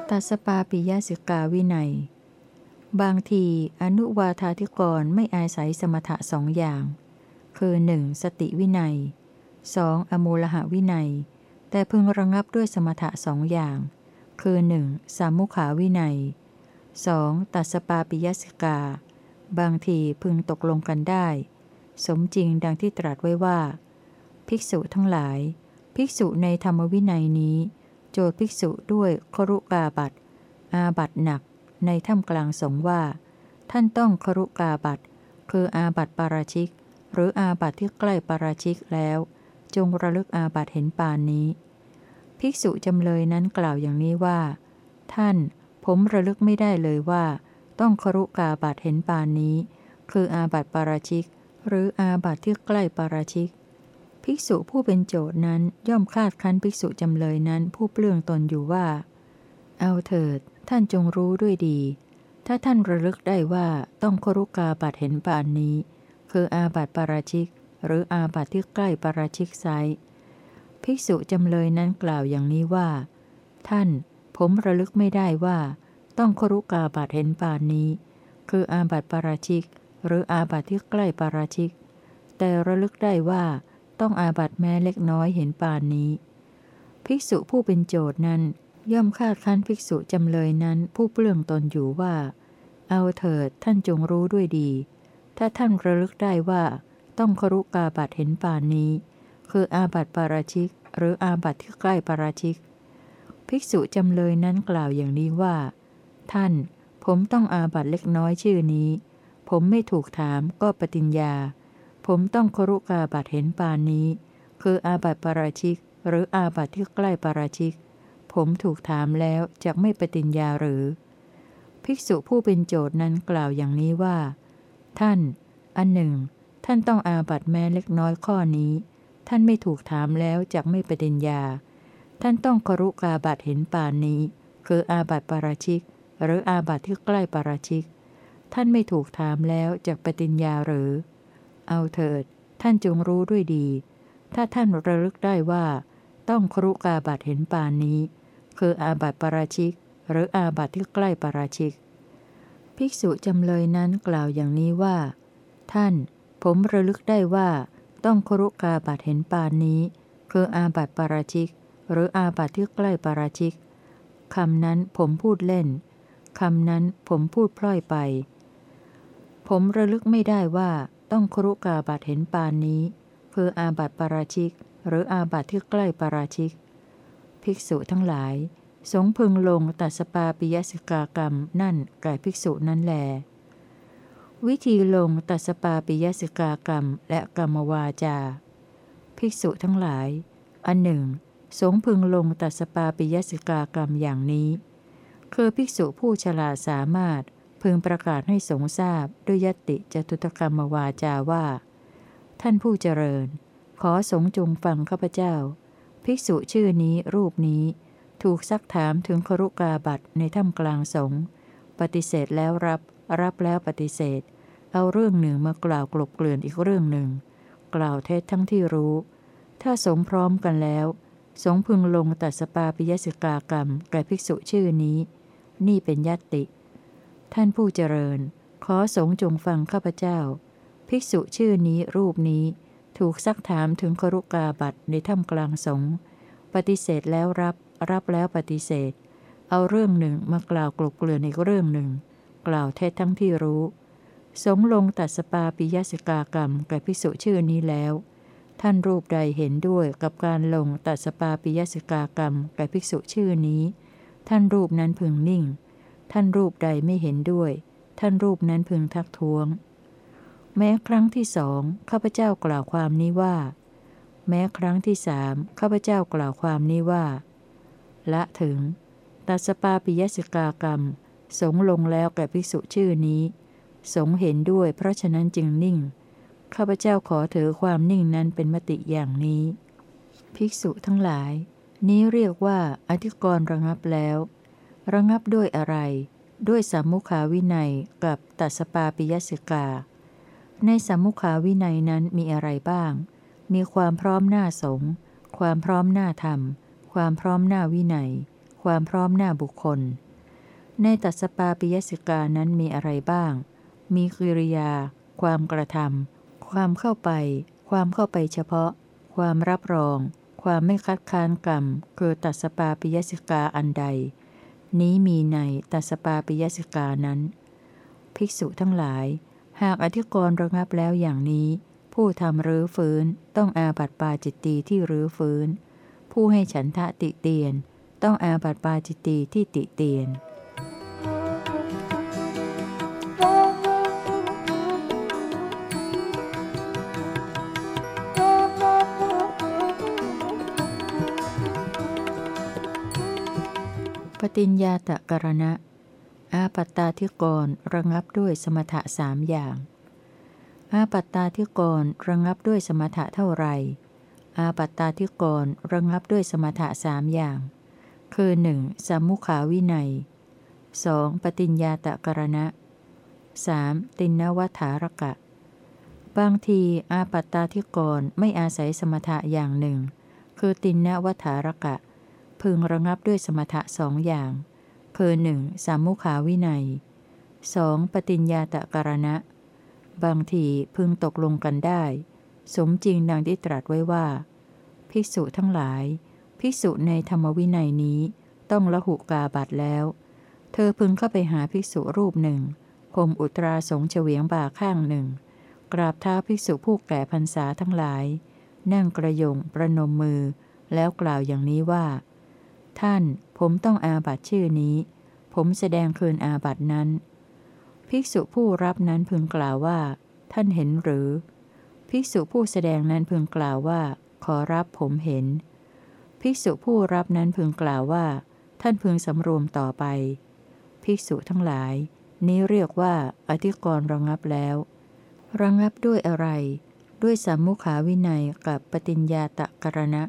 ตัสปาปิยสิกาวินัย บางทีอนุวาธาธิกรไม่อาศัยสมถะสองอย่าง คือ 1. สติวินัย 2. อมูลหะวินัย แต่พึงระงับด้วยสมถะสองอย่าง คือ 1. สามุขาวินัย 2. ตัสปาปิยสิกา บางทีพึงตกลงกันได้ สมจริงดังที่ตรัสไว้ว่า ภิกษุทั้งหลาย ภิกษุในธรรมวินัยนี้ โจทภิกษุด้วยครุกาบัตอาบัตหนัก ในถ้ำกลางสงว่า ท่านต้องครุกาบัตคืออาบัตปาราชิก หรืออาบัตที่ใกล้ปาราชิกแล้ว จงระลึกอาบัตเห็นปานนี้ ภิกษุจำเลยนั้นกล่าวอย่างนี้ว่า ท่าน ผมระลึกไม่ได้เลยว่า ต้องครุกาบัตเห็นปานนี้ คืออาบัตปาราชิก หรืออาบัตที่ใกล้ปาราชิก ภิกษุผู้เป็นโจทย์นั้นย่อมคาดคั้นภิกษุจำเลยนั้นผู้เปลืองตนอยู่ว่า เอาเถิด ท่านจงรู้ด้วยดี ถ้าท่านระลึกได้ว่าต้องครุกาบัตเห็นปานนี้ คืออาบัตปาราชิก หรืออาบัตที่ใกล้ปาราชิกไซ ภิกษุจำเลยนั้นกล่าวอย่างนี้ว่า ท่าน ผมระลึกไม่ได้ว่า ต้องครุกาบัตเห็นปานนี้ คืออาบัตปาราชิก หรืออาบัตที่ใกล้ปาราชิก แต่ระลึกได้ว่าต้องอาบัตแม้เล็กน้อยเห็นปานนี้ ภิกษุผู้เป็นโจทย์นั้น ย่อมคาดคั้นภิกษุจำเลยนั้นผู้เปลืองตนอยู่ว่า เอาเถิดท่านจงรู้ด้วยดี ถ้าท่านระลึกได้ว่า ต้องครุกาบัตเห็นปานนี้ คืออาบัติปาราชิก หรืออาบัติที่ใกล้ปาราชิก ภิกษุจำเลยนั้นกล่าวอย่างนี้ว่า ท่านผมต้องอาบัตเล็กน้อยชื่อนี้ ผมไม่ถูกถามก็ปฏิญญา ผมต้องครุกาบัตเห็นปานนี้ คืออาบัติปาราชิก หรืออาบัติที่ใกล้ปาราชิก ผมถูกถามแล้วจะไม่ปฏิญญาหรือ ภิกษุผู้เป็นโจทย์นั้นกล่าวอย่างนี้ว่า ท่าน อันหนึ่ง ท่านต้องอาบัตแม้เล็กน้อยข้อนี้ ท่านไม่ถูกถามแล้วจะไม่ปฏิญญา ท่านต้องครุกาบัตเห็นปานนี้ คืออาบัตปาราชิก หรืออาบัตที่ใกล้ปาราชิก ท่านไม่ถูกถามแล้วจะปฏิญญาหรือ เอาเถิด ท่านจงรู้ด้วยดี ถ้าท่านระลึกได้ว่า ต้องครุกาบัตเห็นปานนี้ คืออาบัติปราชิก หรืออาบัติที่ใกล้ปราชิก ภิกษุจำเลยนั้นกล่าวอย่างนี้ว่า ท่าน ผมระลึกได้ว่า ต้องครุกาบัตเห็นปานนี้ คืออาบัติปราชิก หรืออาบัตที่ใกล้ปราชิกคำนั้นผมพูดเล่นคำนั้นผมพูดพล่อยไป ผมระลึกไม่ได้ว่าต้องครุกาบัตเห็นปานนี้ คืออาบัติปราชิก หรืออาบัตที่ใกล้ปราชิก ภิกษุทั้งหลาย สงพึงลงตัสปาปิยสิกากรรมนั่นแก่ภิกษุนั้นแล วิธีลงตัสปาปิยสิกากรรมและกรรมวาจา ภิกษุทั้งหลาย อันหนึ่ง สงพึงลงตัสปาปิยสิกากรรมอย่างนี้ คือภิกษุผู้ฉลาดสามารถพึงประกาศให้สงทราบด้วยยติจตุตกรรมวาจาว่า ท่านผู้เจริญ ขอสงจงฟังข้าพเจ้า ภิกษุชื่อนี้รูปนี้ ถูกซักถามถึงครุกาบัตในถ้ำกลางสงปฏิเสธแล้วรับรับแล้วปฏิเสธ เอาเรื่องหนึ่งมากล่าวกลบเกลื่อนอีกเรื่องหนึ่ง กล่าวเท็จทั้งที่รู้ ถ้าสงพร้อมกันแล้ว สงพึงลงตัดสปาปิยสิกากรรมแก่ภิกษุชื่อนี้ นี่เป็นยัตติ ท่านผู้เจริญ ขอสงจงฟังข้าพเจ้า ภิกษุชื่อนี้รูปนี้ ถูกซักถามถึงครุกาบัตในถ้ำกลางสงปฏิเสธแล้วรับรับแล้วปฏิเสธ เอาเรื่องหนึ่งมากล่าวกลบเกลื่อนอีกเรื่องหนึ่ง กล่าวเท็จทั้งที่รู้ สงลงตัดสปาปิยสิกากรรมแก่ภิกษุชื่อนี้แล้ว ท่านรูปใดเห็นด้วยกับการลงตัดสปาปิยสิกากรรมแก่ภิกษุชื่อนี้ ท่านรูปนั้นพึงนิ่ง ท่านรูปใดไม่เห็นด้วย ท่านรูปนั้นพึงทักท้วง แม้ครั้งที่สองข้าพเจ้ากล่าวความนี้ว่า แม้ครั้งที่สามข้าพเจ้ากล่าวความนี้ว่า ละถึง ตัดสปาปิยสิกากรรม สงลงแล้วแก่ภิกษุชื่อนี้ สงเห็นด้วยเพราะฉะนั้นจึงนิ่ง ข้าพเจ้าขอถือความนิ่งนั้นเป็นมติอย่างนี้ ภิกษุทั้งหลาย นี้เรียกว่าอธิกรณ์ระงับแล้ว ระงับด้วยอะไร ด้วยสัมมุขาวินัยกับตัสปาปิยสิกา ในสัมมุขาวินัยนั้นมีอะไรบ้าง มีความพร้อมหน้าสงความพร้อมหน้าธรรม ความพร้อมหน้าวินัย ความพร้อมหน้าบุคคล ในตัสปาปิยสิกานั้นมีอะไรบ้าง มีกิริยา ความกระทำความเข้าไป ความเข้าไปเฉพาะ ความรับรอง ความไม่คัดค้านกรรม คือตัสปาปิยสิกาอันใด นี้มีในตัสปาปิยสิกานั้น ภิกษุทั้งหลาย หากอธิกรณ์ระงับแล้วอย่างนี้ ผู้ทำรื้อฟื้นต้องอาบัติปาจิตตีที่รื้อฟื้น ผู้ให้ฉันทะติเตียน ต้องอาบัติปาจิตตีที่ติเตียน ปฏิญญาตะกรณะ อาปัตตาธิกรระงับด้วยสมถะสามอย่าง อาปัตตาธิกรระงับด้วยสมถะเท่าไร อาปัตตาธิกรระงับด้วยสมถะสามอย่าง คือ 1. สัมมุขาวินัย 2. ปฏิญญาตะกรณะ 3. ตินนวัฏารกะ บางทีอาปัตตาธิกรไม่อาศัยสมถะอย่างหนึ่ง คือตินนวัฏารกะ พึงระงับด้วยสมถะสองอย่าง คือหนึ่งสามุขาวินัย 2. ปฏิญญาตะการณะ บางทีพึงตกลงกันได้ สมจริงดังที่ตรัสไว้ว่า ภิกษุทั้งหลาย ภิกษุในธรรมวินัยนี้ต้องละหุกาบัตแล้ว เธอพึงเข้าไปหาภิกษุรูปหนึ่งผมอุตราสงเฉวียงบ่าข้างหนึ่ง กราบเท้าภิกษุผู้แก่พรรษาทั้งหลาย นั่งกระยงประนมมือ แล้วกล่าวอย่างนี้ว่า ท่าน ผมต้องอาบัตชื่อนี้ ผมแสดงคืนอาบัตนั้น ภิกษุผู้รับนั้นพึงกล่าวว่า ท่านเห็นหรือ ภิกษุผู้แสดงนั้นพึงกล่าวว่า ขอรับผมเห็น ภิกษุผู้รับนั้นพึงกล่าวว่า ท่านพึงสำรวมต่อไป ภิกษุทั้งหลาย นี้เรียกว่า อธิกรณ์ระงับแล้ว ระงับด้วยอะไร ด้วยสัมมุขาวินัยกับปฏิญญาตะกรณะ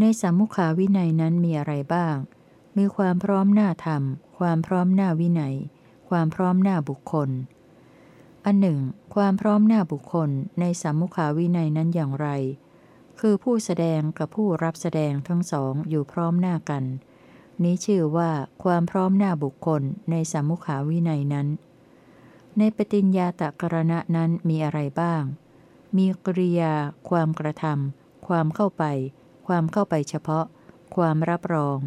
ในสามุขาวินัยนั้นมีอะไรบ้าง มีความพร้อมหน้าธรรม ความพร้อมหน้าวินัย ความพร้อมหน้าบุคคล อันหนึ่ง ความพร้อมหน้าบุคคลในสามุขาวินัยนั้นอย่างไร คือผู้แสดงกับผู้รับแสดงทั้งสองอยู่พร้อมหน้ากัน นี้ชื่อว่าความพร้อมหน้าบุคคลในสมมุขาวินัยนั้น ในปฏิญญาตะกรณะนั้นมีอะไรบ้าง มีกริยา ความกระทำความเข้าไป ความเข้าไปเฉพาะ ความรับรอง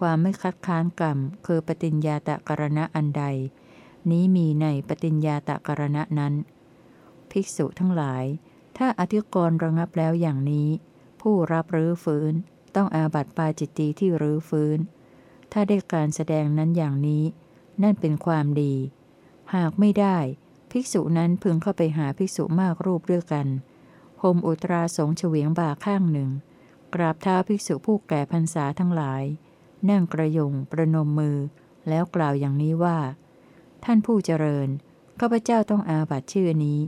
ความไม่คัดค้านกรรม คือปฏิญญาตกรณะอันใด นี้มีในปฏิญญาตกรณะนั้น ภิกษุทั้งหลาย ถ้าอธิกรณ์ระงับแล้วอย่างนี้ ผู้รับรื้อฟื้น ต้องอาบัติปาจิตตีที่รื้อฟื้น ถ้าได้การแสดงนั้นอย่างนี้ นั่นเป็นความดี หากไม่ได้ ภิกษุนั้นพึงเข้าไปหาภิกษุมากรูปด้วยกันห่มอุตราสงเฉวียงบ่าข้างหนึ่ง กราบเท้าภิกษุผู้แก่พรรษาทั้งหลาย นั่งกระยงประนมมือ แล้วกล่าวอย่างนี้ว่า ท่านผู้เจริญ ข้าพเจ้าต้องอาบัตชื่อนี้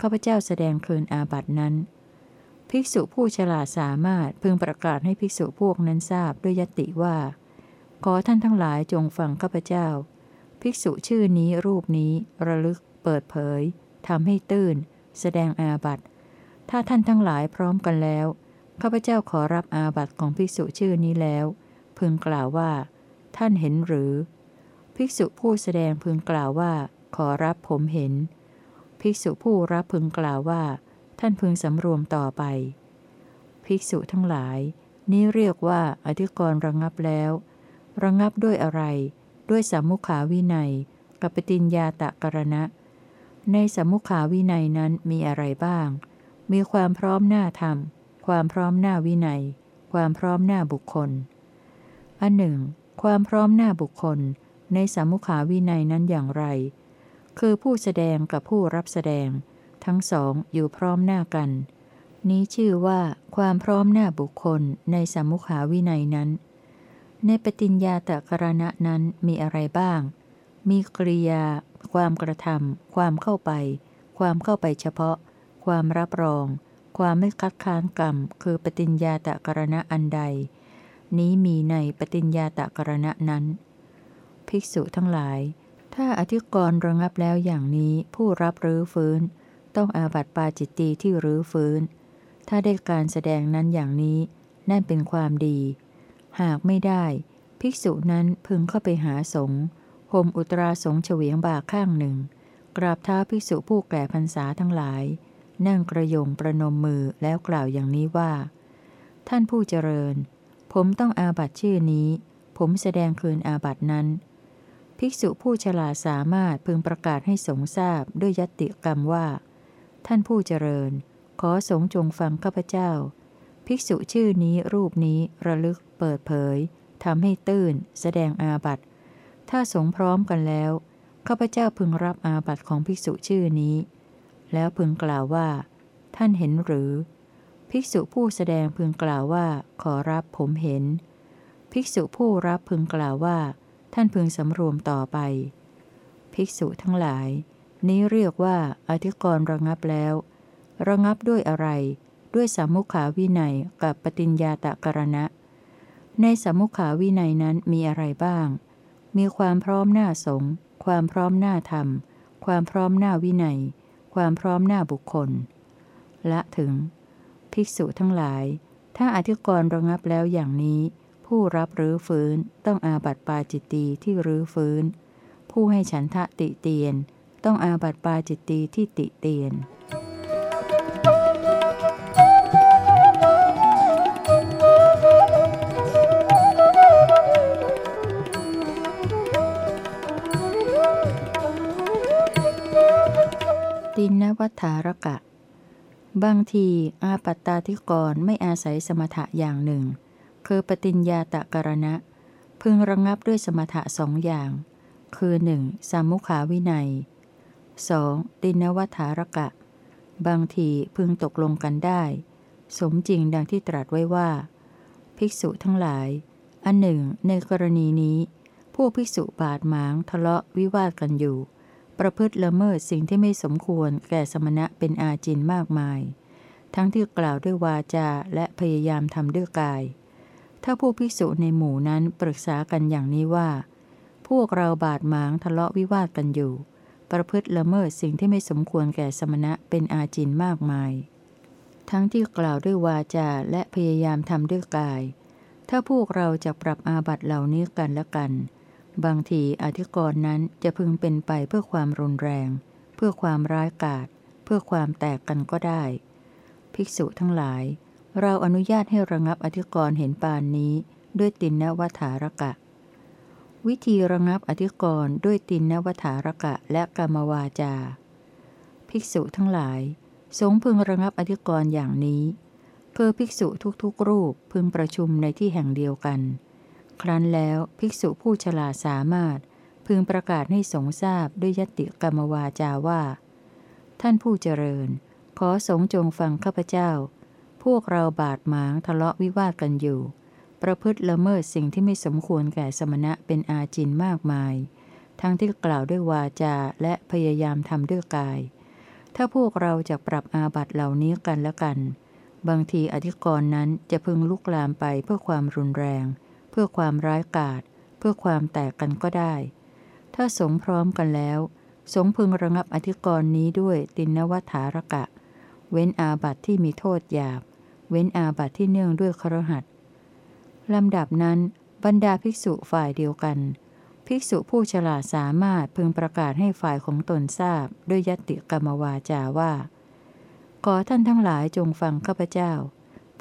ข้าพเจ้าแสดงคืนอาบัตนั้น ภิกษุผู้ฉลาดสามารถพึงประกาศให้ภิกษุพวกนั้นทราบด้วยยติว่า ขอท่านทั้งหลายจงฟังข้าพเจ้า ภิกษุชื่อนี้รูปนี้ระลึก เปิดเผยทำให้ตื้นแสดงอาบัตถ้าท่านทั้งหลายพร้อมกันแล้ว ข้าพเจ้าขอรับอาบัติของภิกษุชื่อนี้แล้ว พึงกล่าวว่า ท่านเห็นหรือ ภิกษุผู้แสดงพึงกล่าวว่า ขอรับผมเห็น ภิกษุผู้รับพึงกล่าวว่า ท่านพึงสำรวมต่อไป ภิกษุทั้งหลาย นี้เรียกว่าอธิกรณ์ระงับแล้ว ระงับด้วยอะไร ด้วยสามุขาวินัย กับปฏิญญาตะกรณะ ในสามุขาวินัยนั้นมีอะไรบ้าง มีความพร้อมหน้าธรรม ความพร้อมหน้าวินัย ความพร้อมหน้าบุคคล อันหนึ่ง ความพร้อมหน้าบุคคล ในสามุขาวินัยนั้นอย่างไร คือผู้แสดงกับผู้รับแสดง ทั้งสองอยู่พร้อมหน้ากัน นี้ชื่อว่าความพร้อมหน้าบุคคลในสามุขาวินัยนั้น ในปฏิญญาตกรณะนั้นมีอะไรบ้าง มีกริยา ความกระทำความเข้าไป ความเข้าไปเฉพาะ ความรับรอง ความไม่คัดค้านกรรม คือปฏิญญาตะกรณะอันใด นี้มีในปฏิญญาตะกรณะนั้น ภิกษุทั้งหลาย ถ้าอธิกรณ์ระงับแล้วอย่างนี้ผู้รับรื้อฟื้น ต้องอาบัติปาจิตตีที่รื้อฟื้น ถ้าได้การแสดงนั้นอย่างนี้ นั่นเป็นความดี หากไม่ได้ ภิกษุนั้นพึงเข้าไปหาสงฆ์ห่มอุตราสงเฉวียงบ่าข้างหนึ่ง กราบเท้าภิกษุผู้แก่พรรษาทั้งหลาย นั่งกระยงประนมมือแล้วกล่าวอย่างนี้ว่า ท่านผู้เจริญ ผมต้องอาบัตชื่อนี้ ผมแสดงคืนอาบัตนั้น ภิกษุผู้ฉลาดสามารถพึงประกาศให้สงทราบด้วยยติกรรมว่า ท่านผู้เจริญ ขอสงจงฟังข้าพเจ้า ภิกษุชื่อนี้รูปนี้ระลึกเปิดเผยทำให้ตื้นแสดงอาบัตถ้าสงพร้อมกันแล้วข้าพเจ้าพึงรับอาบัตของภิกษุชื่อนี้ แล้วพึงกล่าวว่า ท่านเห็นหรือ ภิกษุผู้แสดงพึงกล่าวว่า ขอรับผมเห็น ภิกษุผู้รับพึงกล่าวว่า ท่านพึงสำรวมต่อไป ภิกษุทั้งหลาย นี้เรียกว่าอธิกรณ์ระงับแล้ว ระงับด้วยอะไร ด้วยสามุขาวินัยกับปฏิญญาตะกรณะ ในสามุขาวินัยนั้นมีอะไรบ้าง มีความพร้อมหน้าสงความพร้อมหน้าธรรม ความพร้อมหน้าวินัย ความพร้อมหน้าบุคคล ละถึง ภิกษุทั้งหลาย ถ้าอธิกรณ์ระงับแล้วอย่างนี้ ผู้รับรื้อฟื้นต้องอาบัติปาจิตตีที่รื้อฟื้น ผู้ให้ฉันทะติเตียน ต้องอาบัติปาจิตตีที่ติเตียน วัฏารกะ บางทีอาปัตตาธิกรไม่อาศัยสมถะอย่างหนึ่ง คือปฏิญญาตะกรณะ พึงระงงับด้วยสมถะสองอย่าง คือหนึ่งสามุขาวินัย 2. ตินวัฏารกะ บางทีพึงตกลงกันได้ สมจริงดังที่ตรัสไว้ว่า ภิกษุทั้งหลาย อันหนึ่ง ในกรณีนี้ พวกภิกษุบาดหมางทะเลาะวิวาทกันอยู่ ประพฤติละเมิดสิ่งที่ไม่สมควรแก่สมณะเป็นอาจินมากมาย ทั้งที่กล่าวด้วยวาจาและพยายามทำด้วยกาย ถ้าผู้ภิกษุในหมู่นั้นปรึกษากันอย่างนี้ว่า พวกเราบาดหมางทะเลาะวิวาทกันอยู่ ประพฤติละเมิดสิ่งที่ไม่สมควรแก่สมณะเป็นอาจินมากมาย ทั้งที่กล่าวด้วยวาจาและพยายามทำด้วยกาย ถ้าพวกเราจะปรับอาบัตเหล่านี้กันและกัน บางทีอธิกรณ์นั้นจะพึงเป็นไปเพื่อความรุนแรง เพื่อความร้ายกาจเพื่อความแตกกันก็ได้ ภิกษุทั้งหลาย เราอนุญาตให้ระงับอธิกรณ์เห็นปานนี้ด้วยตินนวัฏารกะ วิธีระงับอธิกรณ์ด้วยตินนวัฏารกะและกรรมวาจา ภิกษุทั้งหลาย สงพึงระงับอธิกรณ์อย่างนี้เพื่อภิกษุทุกๆรูปพึงประชุมในที่แห่งเดียวกัน ครั้นแล้วภิกษุผู้ฉลาดสามารถ พึงประกาศให้สงทราบด้วยยติกรรมวาจาว่า ท่านผู้เจริญ ขอสงจงฟังข้าพเจ้า พวกเราบาดหมางทะเลาะวิวาทกันอยู่ ประพฤติละเมิดสิ่งที่ไม่สมควรแก่สมณะเป็นอาจินมากมาย ทั้งที่กล่าวด้วยวาจาและพยายามทำด้วยกาย ถ้าพวกเราจะปรับอาบัตเหล่านี้กันและกัน บางทีอธิกรณ์นั้นจะพึงลุกลามไปเพื่อความรุนแรง เพื่อความร้ายกาจเพื่อความแตกกันก็ได้ ถ้าสงพร้อมกันแล้ว สงพึงระงับอธิกรณ์นี้ด้วยตินวัฏฐารกะ เว้นอาบัติที่มีโทษหยาบ เว้นอาบัติที่เนื่องด้วยครหัสลำดับนั้น บรรดาภิกษุฝ่ายเดียวกัน ภิกษุผู้ฉลาดสามารถพึงประกาศให้ฝ่ายของตนทราบด้วยยติกรรมวาจาว่า ขอท่านทั้งหลายจงฟังข้าพเจ้า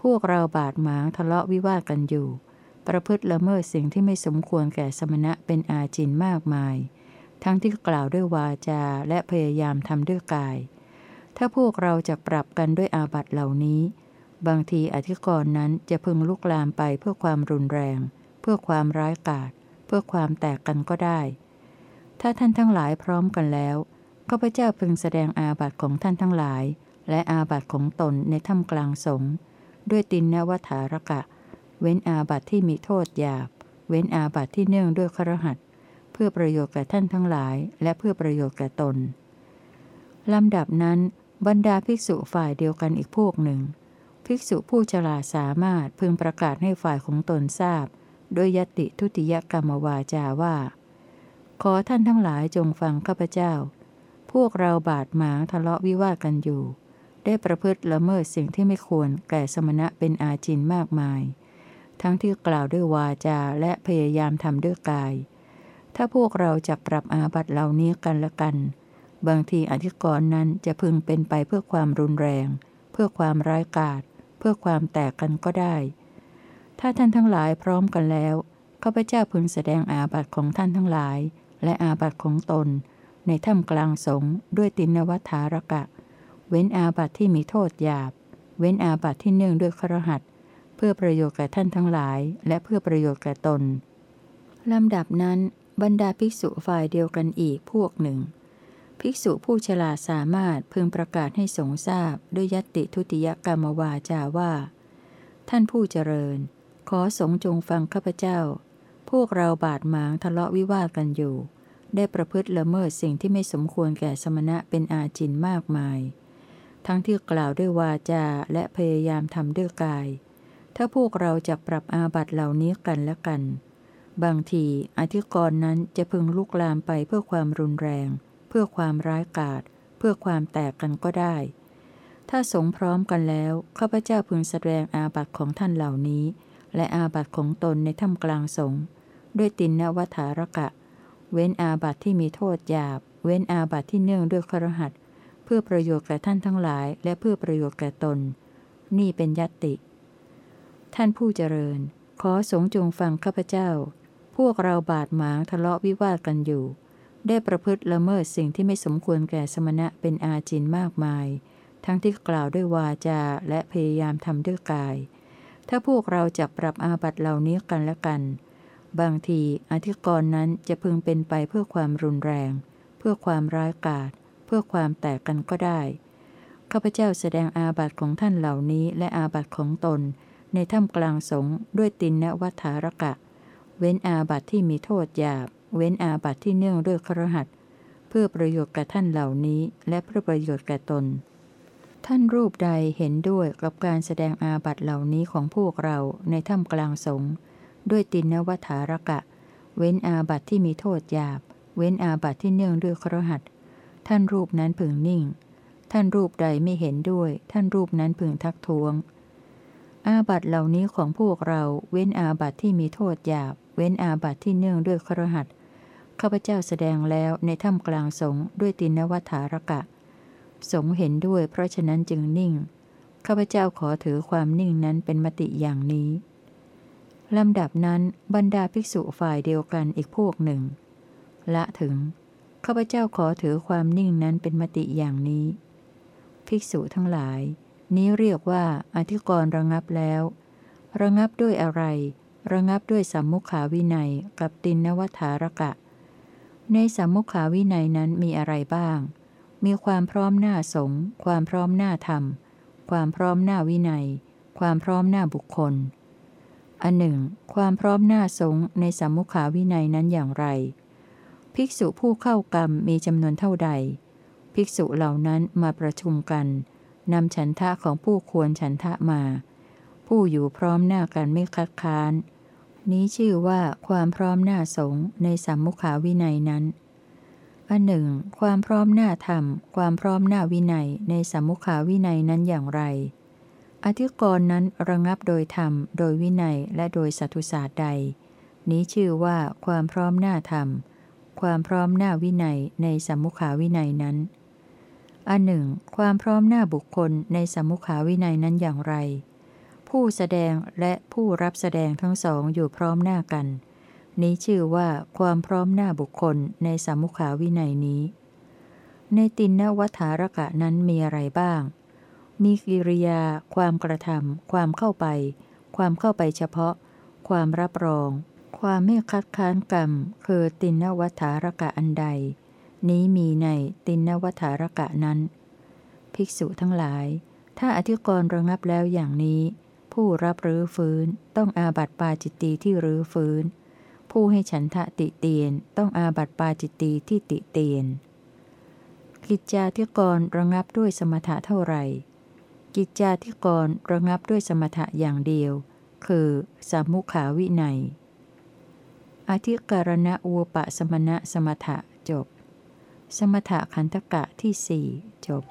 พวกเราบาดหมางทะเลาะวิวาทกันอยู่ ประพฤติละเมิดสิ่งที่ไม่สมควรแก่สมณะเป็นอาจินมากมาย ทั้งที่กล่าวด้วยวาจาและพยายามทำด้วยกาย ถ้าพวกเราจะปรับกันด้วยอาบัตเหล่านี้ บางทีอธิกรณ์นั้นจะพึงลุกลามไปเพื่อความรุนแรง เพื่อความร้ายกาจเพื่อความแตกกันก็ได้ ถ้าท่านทั้งหลายพร้อมกันแล้วข้าพเจ้าพึงแสดงอาบัตของท่านทั้งหลาย และอาบัตของตนในถ้ำกลางสงด้วยตินนวัฏารกะ เว้นอาบัตที่มีโทษหยาบ เว้นอาบัตที่เนื่องด้วยครหัสเพื่อประโยชน์แก่ท่านทั้งหลาย และเพื่อประโยชน์แก่ตน ลำดับนั้น บรรดาภิกษุฝ่ายเดียวกันอีกพวกหนึ่ง ภิกษุผู้ฉลาดสามารถพึงประกาศให้ฝ่ายของตนทราบ โดยยติทุติยกรรมวาจาว่า ขอท่านทั้งหลายจงฟังข้าพเจ้า พวกเราบาดหมางทะเลาะวิวาทกันอยู่ ได้ประพฤติละเมิดสิ่งที่ไม่ควรแก่สมณะเป็นอาจินมากมาย ทั้งที่กล่าวด้วยวาจาและพยายามทำด้วยกาย ถ้าพวกเราจะปรับอาบัตเหล่านี้กันละกัน บางทีอธิกรณ์นั้นจะพึงเป็นไปเพื่อความรุนแรง เพื่อความร้ายกาจเพื่อความแตกกันก็ได้ ถ้าท่านทั้งหลายพร้อมกันแล้วข้าพเจ้าพึงแสดงอาบัตของท่านทั้งหลาย และอาบัตของตน ในถ้ำกลางสงด้วยตินวัฏฐารกะ เว้นอาบัติที่มีโทษหยาบ เว้นอาบัติที่เนื่องด้วยครหัส พื่อประโยชน์แก่ท่านทั้งหลาย และเพื่อประโยชน์แก่ตนลำดับนั้น บรรดาภิกษุฝ่ายเดียวกันอีกพวกหนึ่ง ภิกษุผู้ฉลาดสามารถพึงประกาศให้สงทราบด้วยยติทุติยกรรมวาจาว่า ท่านผู้เจริญ ขอสงจงฟังข้าพเจ้า พวกเราบาดหมางทะเลาะวิวาทกันอยู่ ได้ประพฤติละเมิดสิ่งที่ไม่สมควรแก่สมณะเป็นอาจินมากมาย ทั้งที่กล่าวด้วยวาจาและพยายามทำด้วยกาย ถ้าพวกเราจะปรับอาบัตเหล่านี้กันและกัน บางทีอธิกรณ์นั้นจะพึงลุกลามไปเพื่อความรุนแรง เพื่อความร้ายกาจเพื่อความแตกกันก็ได้ ถ้าสงพร้อมกันแล้วข้าพเจ้าพึงแสดงอาบัตของท่านเหล่านี้ และอาบัตของตนในถ้ำกลางสงด้วยตินนวัฏารกะ เว้นอาบัตที่มีโทษหยาบ เว้นอาบัตที่เนื่องด้วยครหัสเพื่อประโยชน์แก่ท่านทั้งหลาย และเพื่อประโยชน์แก่ตน นี่เป็นยติ ท่านผู้เจริญ ขอสงจงฟังข้าพเจ้า พวกเราบาดหมางทะเลาะวิวาทกันอยู่ ได้ประพฤติละเมิดสิ่งที่ไม่สมควรแก่สมณะเป็นอาจินมากมาย ทั้งที่กล่าวด้วยวาจาและพยายามทำด้วยกาย ถ้าพวกเราจะปรับอาบัตเหล่านี้กันและกัน บางทีอธิกรณ์นั้นจะพึงเป็นไปเพื่อความรุนแรง เพื่อความร้ายกาจเพื่อความแตกกันก็ได้ข้าพเจ้าแสดงอาบัติของท่านเหล่านี้และอาบัติของตน ในถ้ำกลางสงด้วยตินนวัฏารกะ เว้นอาบัติที่มีโทษหยาบ เว้นอาบัติที่เนื่องด้วยครหัสเพื่อประโยชน์แก่ท่านเหล่านี้ และเพื่อประโยชน์แก่ตน ท่านรูปใดเห็นด้วยกับการแสดงอาบัติเหล่านี้ของพวกเราในถ้ำกลางสงด้วยตินนวัฏารกะ เว้นอาบัติที่มีโทษหยาบ เว้นอาบัติที่เนื่องด้วยครหัสท่านรูปนั้นพึงนิ่ง ท่านรูปใดไม่เห็นด้วย ท่านรูปนั้นพึงทักท้วง อาบัตเหล่านี้ของพวกเราเว้นอาบัตที่มีโทษหยาบ เว้นอาบัตที่เนื่องด้วยครหัสข้าพเจ้าแสดงแล้วในถ้ำกลางสงด้วยตินวัฏารกะ สงเห็นด้วยเพราะฉะนั้นจึงนิ่ง ข้าพเจ้าขอถือความนิ่งนั้นเป็นมติอย่างนี้ ลำดับนั้นบรรดาภิกษุฝ่ายเดียวกันอีกพวกหนึ่ง ละถึง ข้าพเจ้าขอถือความนิ่งนั้นเป็นมติอย่างนี้ ภิกษุทั้งหลาย นี้เรียกว่า อธิกรณ์ระงับแล้ว ระงับด้วยอะไร ระงับด้วยสัมมุขาวินัยกับตินนวัฏารกะ ในสัมมุขาวินัยนั้นมีอะไรบ้าง มีความพร้อมหน้าสงฆ์ความพร้อมหน้าธรรม ความพร้อมหน้าวินัย ความพร้อมหน้าบุคคล อันหนึ่ง ความพร้อมหน้าสงฆ์ในสัมมุขาวินัยนั้นอย่างไร ภิกษุผู้เข้ากรรมมีจำนวนเท่าใด ภิกษุเหล่านั้นมาประชุมกัน นำฉันทะของผู้ควรฉันทะมา ผู้อยู่พร้อมหน้ากันไม่คัดค้าน นี้ชื่อว่าความพร้อมหน้าสงในสัมมุขาวินัยนั้นอันหนึ่ง ความพร้อมหน้าธรรม ความพร้อมหน้าวินัยในสัมมุขาวินัยนั้นอย่างไร อธิกรณ์นั้นระงับโดยธรรม โดยวินัยและโดยสัตุศาสตร์ใด นี้ชื่อว่าความพร้อมหน้าธรรม ความพร้อมหน้าวินัยในสัมมุขาวินัยนั้น อันหนึ่ง ความพร้อมหน้าบุคคลในสมุขาวินัยนั้นอย่างไร ผู้แสดงและผู้รับแสดงทั้งสองอยู่พร้อมหน้ากัน นี้ชื่อว่าความพร้อมหน้าบุคคลในสมมุขาวินัยนี้ ในตินนวัฏารกะนั้นมีอะไรบ้าง มีกิริยา ความกระทำความเข้าไป ความเข้าไปเฉพาะ ความรับรอง ความไม่คัดค้านกรรม คือตินนวัฏารกะอันใด นี้มีในตินนวัฏารกะนั้น ภิกษุทั้งหลาย ถ้าอธิกรณ์ระงับแล้วอย่างนี้ ผู้รับรื้อฟื้นต้องอาบัติปาจิตตีที่รื้อฟื้น ผู้ให้ฉันทะติเตียนต้องอาบัติปาจิตตีที่ติเตียน กิจจาธิกรระงับด้วยสมถะเท่าไหร่ กิจจาธิกรระงับด้วยสมถะอย่างเดียว คือสามุขาวินัยอธิการณะอุปสมณะสมถะ สมถะขันธกะที่สี่จบ